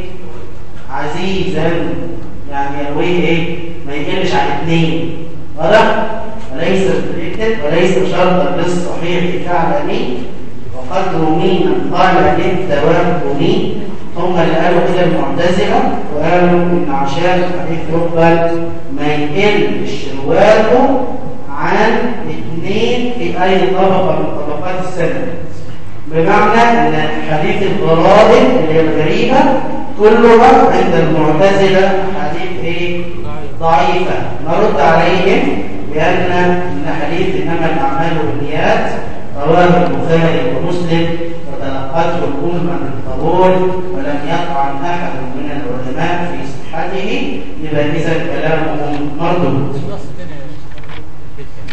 عزيزا. يعني يرويه إيه؟ ما يقلش عن اثنين واضح؟ وليس وليس شرطا للصحيح فعلني وقد رمي من قال للتوهم هم اللي قالوا كده المعتزلة وقالوا إن عشان الحديث يقبل. ما يقلش رواته عن اثنين في أي طبقة من طبقات السنة. بمعنى إن حديث الغرائب اللي هي الغريبة كلها عند المعتزلة حديث إيه؟ ضعيفة. نرد عليهم بأن إن حديث إنما الأعمال بالنيات رواه البخاري ومسلم وتلقته الأمة بالقبول ولم يطعن أحد من العلماء في صحته إذا كلامهم مردود.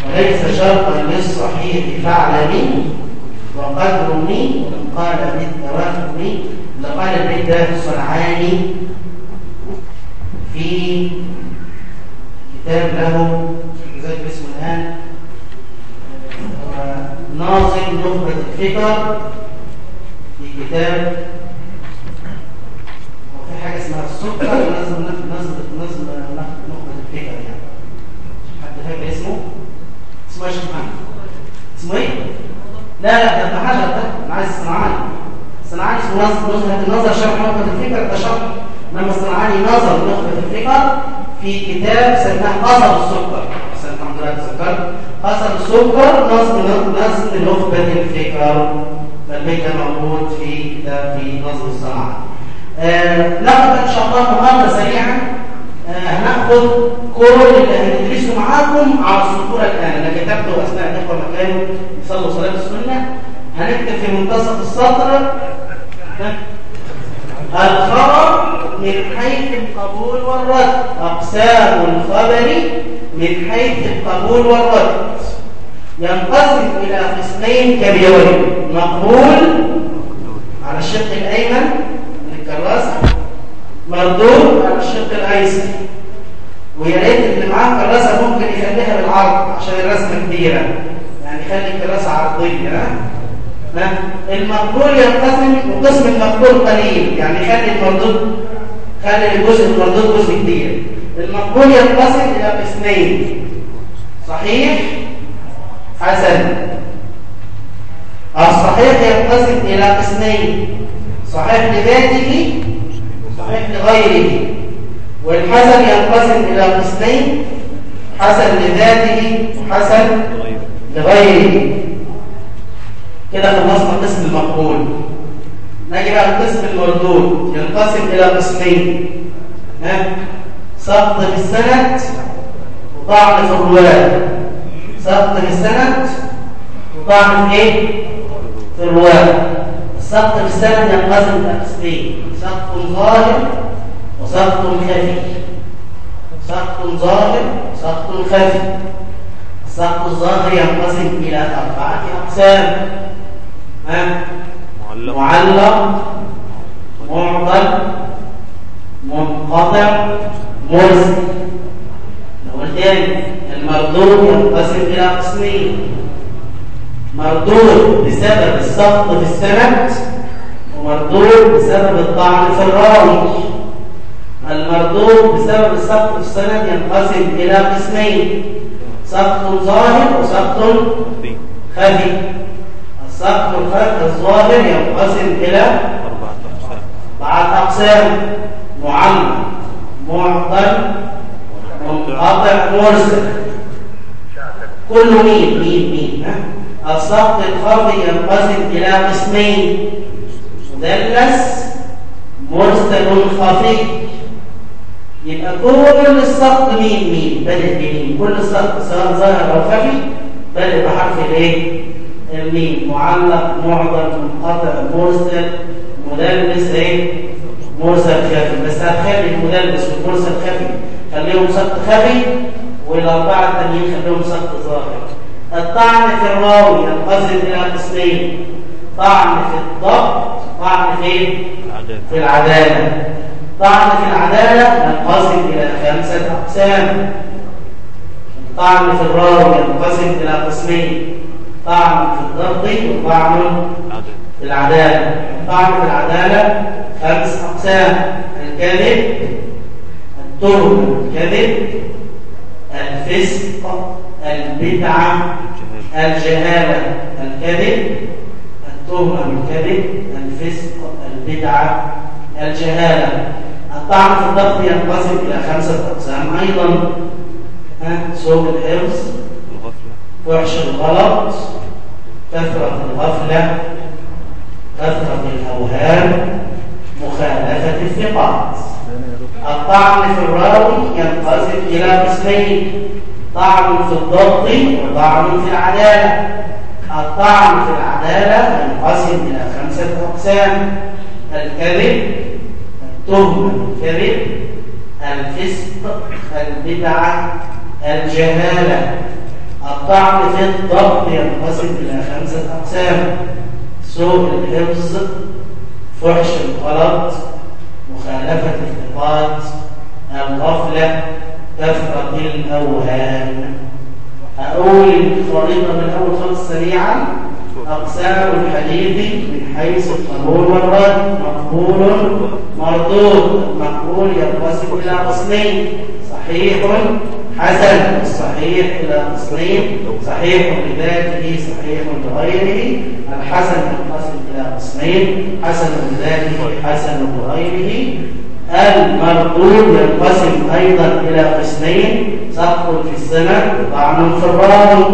وليس شرطا للصحيح فاعلمي وقد رمي قال بالتوهم لقال البيت ده الصنعاني في كتاب له زي اسمه الآن آه، ناظم نخبة الفكر في كتاب وفي حاجة اسمها السكر نظم نظم نظم نخبة الفكر يعني حد فاكر اسمه؟ اسمه إيش محمد؟ اسمه إيه؟ لا لا ده ابن حجر ده أنا عايز الصنعاني الصنعاني اسمه نظر نظرة النظر شرح نخبة الفكر ده شرح انما الصنعاني نظر نخبة الفكر في كتاب سماه قصر السكر قصر السكر نظم نظم نخبة الفكر. فالبيت موجود في كتاب في الصنعاني آه ناخد إن شاء الله النهارده سريعا. آه هناخد كل اللي هندرسه معاكم على السطور الآن. أنا كتبته أثناء الاخوه ما كانوا يصلوا صلاة السنة. هنكتب في منتصف السطر. الخبر من حيث القبول والرد. أقسام الخبر من حيث القبول والرد. ينقسم إلى قسمين كبيرين مقبول على الشق الأيمن من الكراسة مردود على الشق الأيسر. ويا ريت اللي معاه كراسة ممكن يخليها بالعرض عشان الرسمة كبيرة. يعني خلي الكراسة عرضية. ها؟ ها المقبول ينقسم وقسم المقبول قليل. يعني خلي المردود خلي الجزء المردود جزء كبير. المقبول ينقسم إلى قسمين. صحيح؟ حسن. الصحيح ينقسم إلى قسمين. صحيح لذاته؟ صحيح لغيره. والحسن ينقسم إلى قسمين. حسن لذاته وحسن لغيره. كده خلصنا قسم المقبول. نجي بقى القسم المردود. ينقسم إلى قسمين. ها؟ سقط في السند وطعن في الرواة سقط في السند وطعن في إيه؟ في الرواة السقط في السند ينقسم إلى قسمين سقط ظاهر وسقط خفي. سقط ظاهر وسقط خفي. السقط الظاهر ينقسم إلى أربعة أقسام. ها؟ معلق. معلق معضل منقطع مرسل نقول تاني المردود ينقسم إلى قسمين. مردود بسبب السقط في السند ومردود بسبب الطعن في الراوي المردود بسبب السقط في السند ينقسم إلى قسمين سقط ظاهر وسقط خفي. السقط الخفي الظاهر ينقسم إلى أربعة أقسام. معلق معضل منقطع مرسل. كل مين مين مين السقط الخفي ينقسم إلى قسمين. مدلس مرسل خفي. يبقى كل السقط مين مين بادئ بمين كل السقط سواء ظاهر أو خفي بادئ بحرف الإيه؟ الميم. معلق معضل منقطع مرسل مدلس إيه؟ مرسل خفي بس خفي المدلس والمرسل خفي خليهم سقط خفي والأربعة التانيين خليهم سقط ظاهر. الطعن في الراوي ينقسم إلى قسمين. طعن في الضبط طعن في العدالة. في العدالة. طعن في العدالة ينقسم إلى خمسة أقسام. طعن في الراوي ينقسم إلى قسمين. طعن في الضبط وطعن العدالة. في العدالة خمس أقسام. الكذب التهم الكذب الفسق البدعة الجهالة الكذب التهمة بالكذب الفسق البدعة الجهالة. الطعن في الضبط ينقسم إلى خمسة أقسام. أيضا سوء الغفلة. وحش الغلط كثرة الغفلة كثرة الأوهام مخالفة الثقات. الطعن في الراوي ينقسم إلى قسمين طعن في الضبط وطعن في العدالة. الطعن في العدالة ينقسم إلى خمسة أقسام الكذب التهمة بالكذب الفسق البدعة الجهالة. الطعن في الضبط ينقسم إلى خمسة أقسام سوء الحفظ فحش الغلط مخالفة الثقات الغفلة كثرة الأوهام أقول الخريطة من أول خمس سريعا. أقسام الحديث من حيث القبول والرد مقبول مردود. المقبول ينقسم إلى قسمين صحيح حسن الصحيح إلى قسمين صحيح لذاته صحيح لغيره. الحسن ينقسم إلى قسمين حسن لذاته حسن لغيره. المردود ينقسم أيضا إلى قسمين سقط في السند وطعن في الراوي.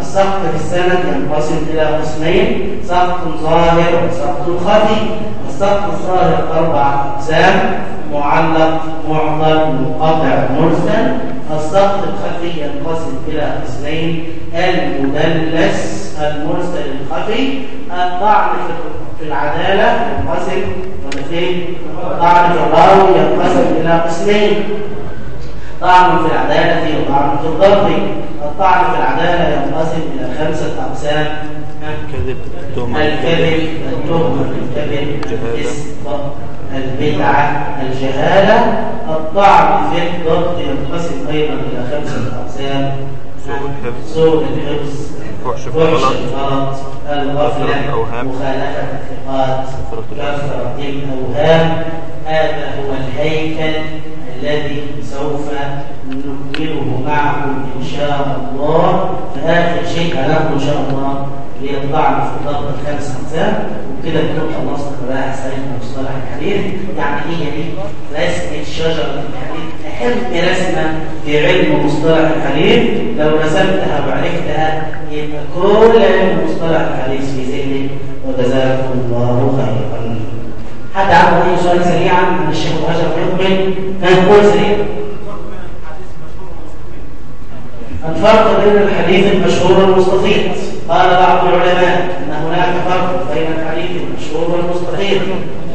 السقط في السند ينقسم إلى قسمين سقط ظاهر وسقط خفي. السقط الظاهر أربع أقسام معلق معضل منقطع مرسل. السقط الخفي ينقسم إلى قسمين. المدلس المرسل الخفي. الطعن في- العدالة ينقسم طعن في الراوي ينقسم إلى قسمين. طعن في العدالة وطعن في الضبط الطعن في العدالة ينقسم إلى خمسة أقسام. الكذب التهمة الكذب التهمة الكذب الفسق البدعة الجهالة الطعن في الضبط ينقسم أيضا إلى خمسة أقسام. سوء الحفظ. فحش الغلط. الغفلة. مخالفة الثقات كثرة الأوهام. هذا هو الهيكل الذي سوف نكمله معكم إن شاء الله. فآخر شيء هناخده إن شاء الله اللي هي الطعن في الضبط الخمس أقسام وكده نكون خلصنا مباحث علم مصطلح الحديث يعني هي دي رسمة شجرة الحديث أهم رسمة في علم مصطلح الحديث لو رسمتها وعرفتها يبقى كل علم مصطلح الحديث في ذهنك وجزاكم الله خيرا. حد عنده أي سؤال سريعا عن الشيخ أبو هجر يقبل كان قول سريع. الفرق بين الحديث المشهور والمستفيض قال بعض العلماء أن هناك فرق بين الحديث المشهور والمستفيض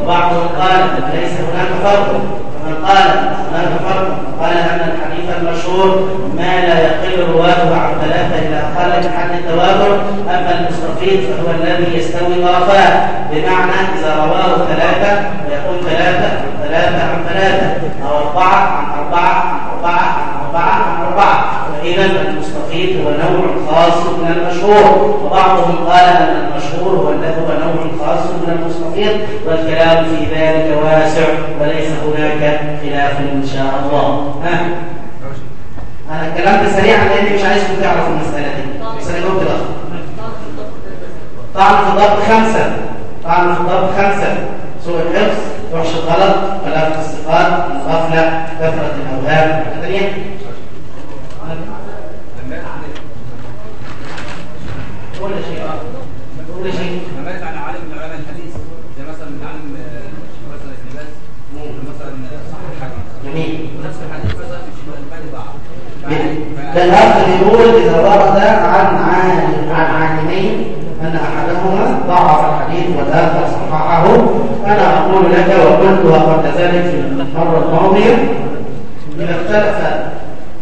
وبعضهم قال ليس هناك فرق. ومن قال هناك فرق قال أن الحديث المشهور ما لا يقل رواته عن ثلاثة إلى أقل من حد التواتر أما المستفيض فهو الذي يستوي طرفاه بمعنى إذا رواه ثلاثة ويقول ثلاثة ثلاثة عن ثلاثة أو أربعة عن أربعة عن أربعة عن أربعة عن أربعة. فإذا المستفيض هو نوع خاص من المشهور. وبعضهم قال أن المشهور هو الذي هو نوع خاص من المستفيض والكلام في ذلك واسع وليس هناك خلاف إن شاء الله. ها؟ أنا الكلام ده سريعا لأني مش عايزكم تعرفوا المسألة دي. بس أنا جاوبت الأخر طعن في الضبط خمسة. طعن في الضبط خمسة. سوء الحفظ وحش الغلط خلاف الثقات الغفلة كثرة الأوهام كل شيء كل شيء لما يفعل عالم من علماء الحديث زي مثلا عالم مثلا ابن باز مثلا صح الحديث جميل ونفس الحديث مثلا مش الباني ضعف ده الأخ بيقول إذا ورد عن عالم عن عالمين أن أحدهما ضعف الحديث والآخر صححه أنا أقول لك وقد وقلتها قبل ذلك في المرة الماضية إذا اختلف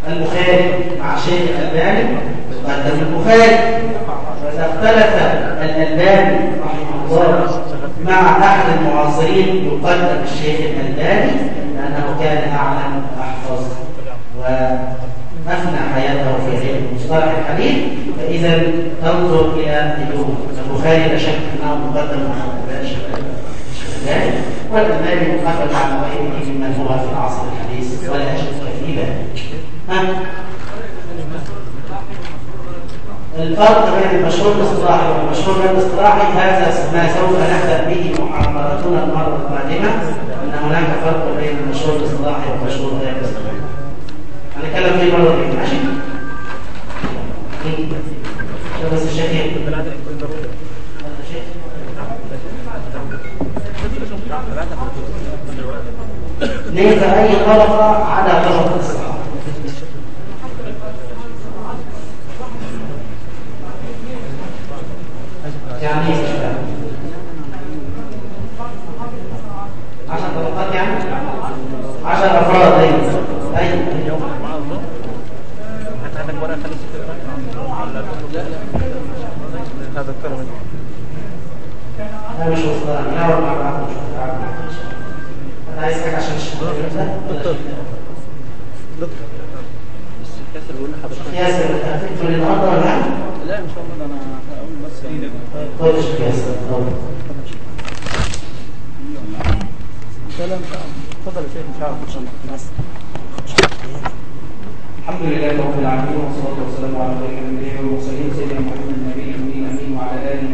البخاري مع شيخ الألباني قدم البخاري وإذا اختلف الألباني رحمه الله مع أحد المعاصرين يقدم الشيخ الألباني لأنه كان أعلم وأحفظ وأفنى حياته في علم مصطلح الحديث فإذا تنظر إلى اليوم البخاري لا شك أنه مقدم على الألباني والألباني مقدم على غيره ممن هو في العصر الحديث ولا شك في ذلك؟ الفرق بين المشهور الاصطلاحي والمشهور غير الاصطلاحي هذا ما سوف نبدا به محاضرتنا المرة القادمة أن هناك فرق بين المشهور الاصطلاحي والمشهور غير الاصطلاحي. هنتكلم فيه مره ماشي؟ بس ليس أي طبقه على طبقه الصحابه يعني إيه كده؟ عشر طبقات يعني؟ عشر افراد أيوه أيوه عندك ورقه خليك هذا الكلام أنا مش مصدر أنا اول الشهاده دكتور بس كاسر بيقول لحضرتك ياسر هتكتب النهارده ولا لا؟ ان شاء الله أنا هقول بس طيب ياسر. سلام اتفضل يا شيخ ان شاء الله الحمد لله رب العالمين والصلاة والسلام على خير الانبياء والمرسلين and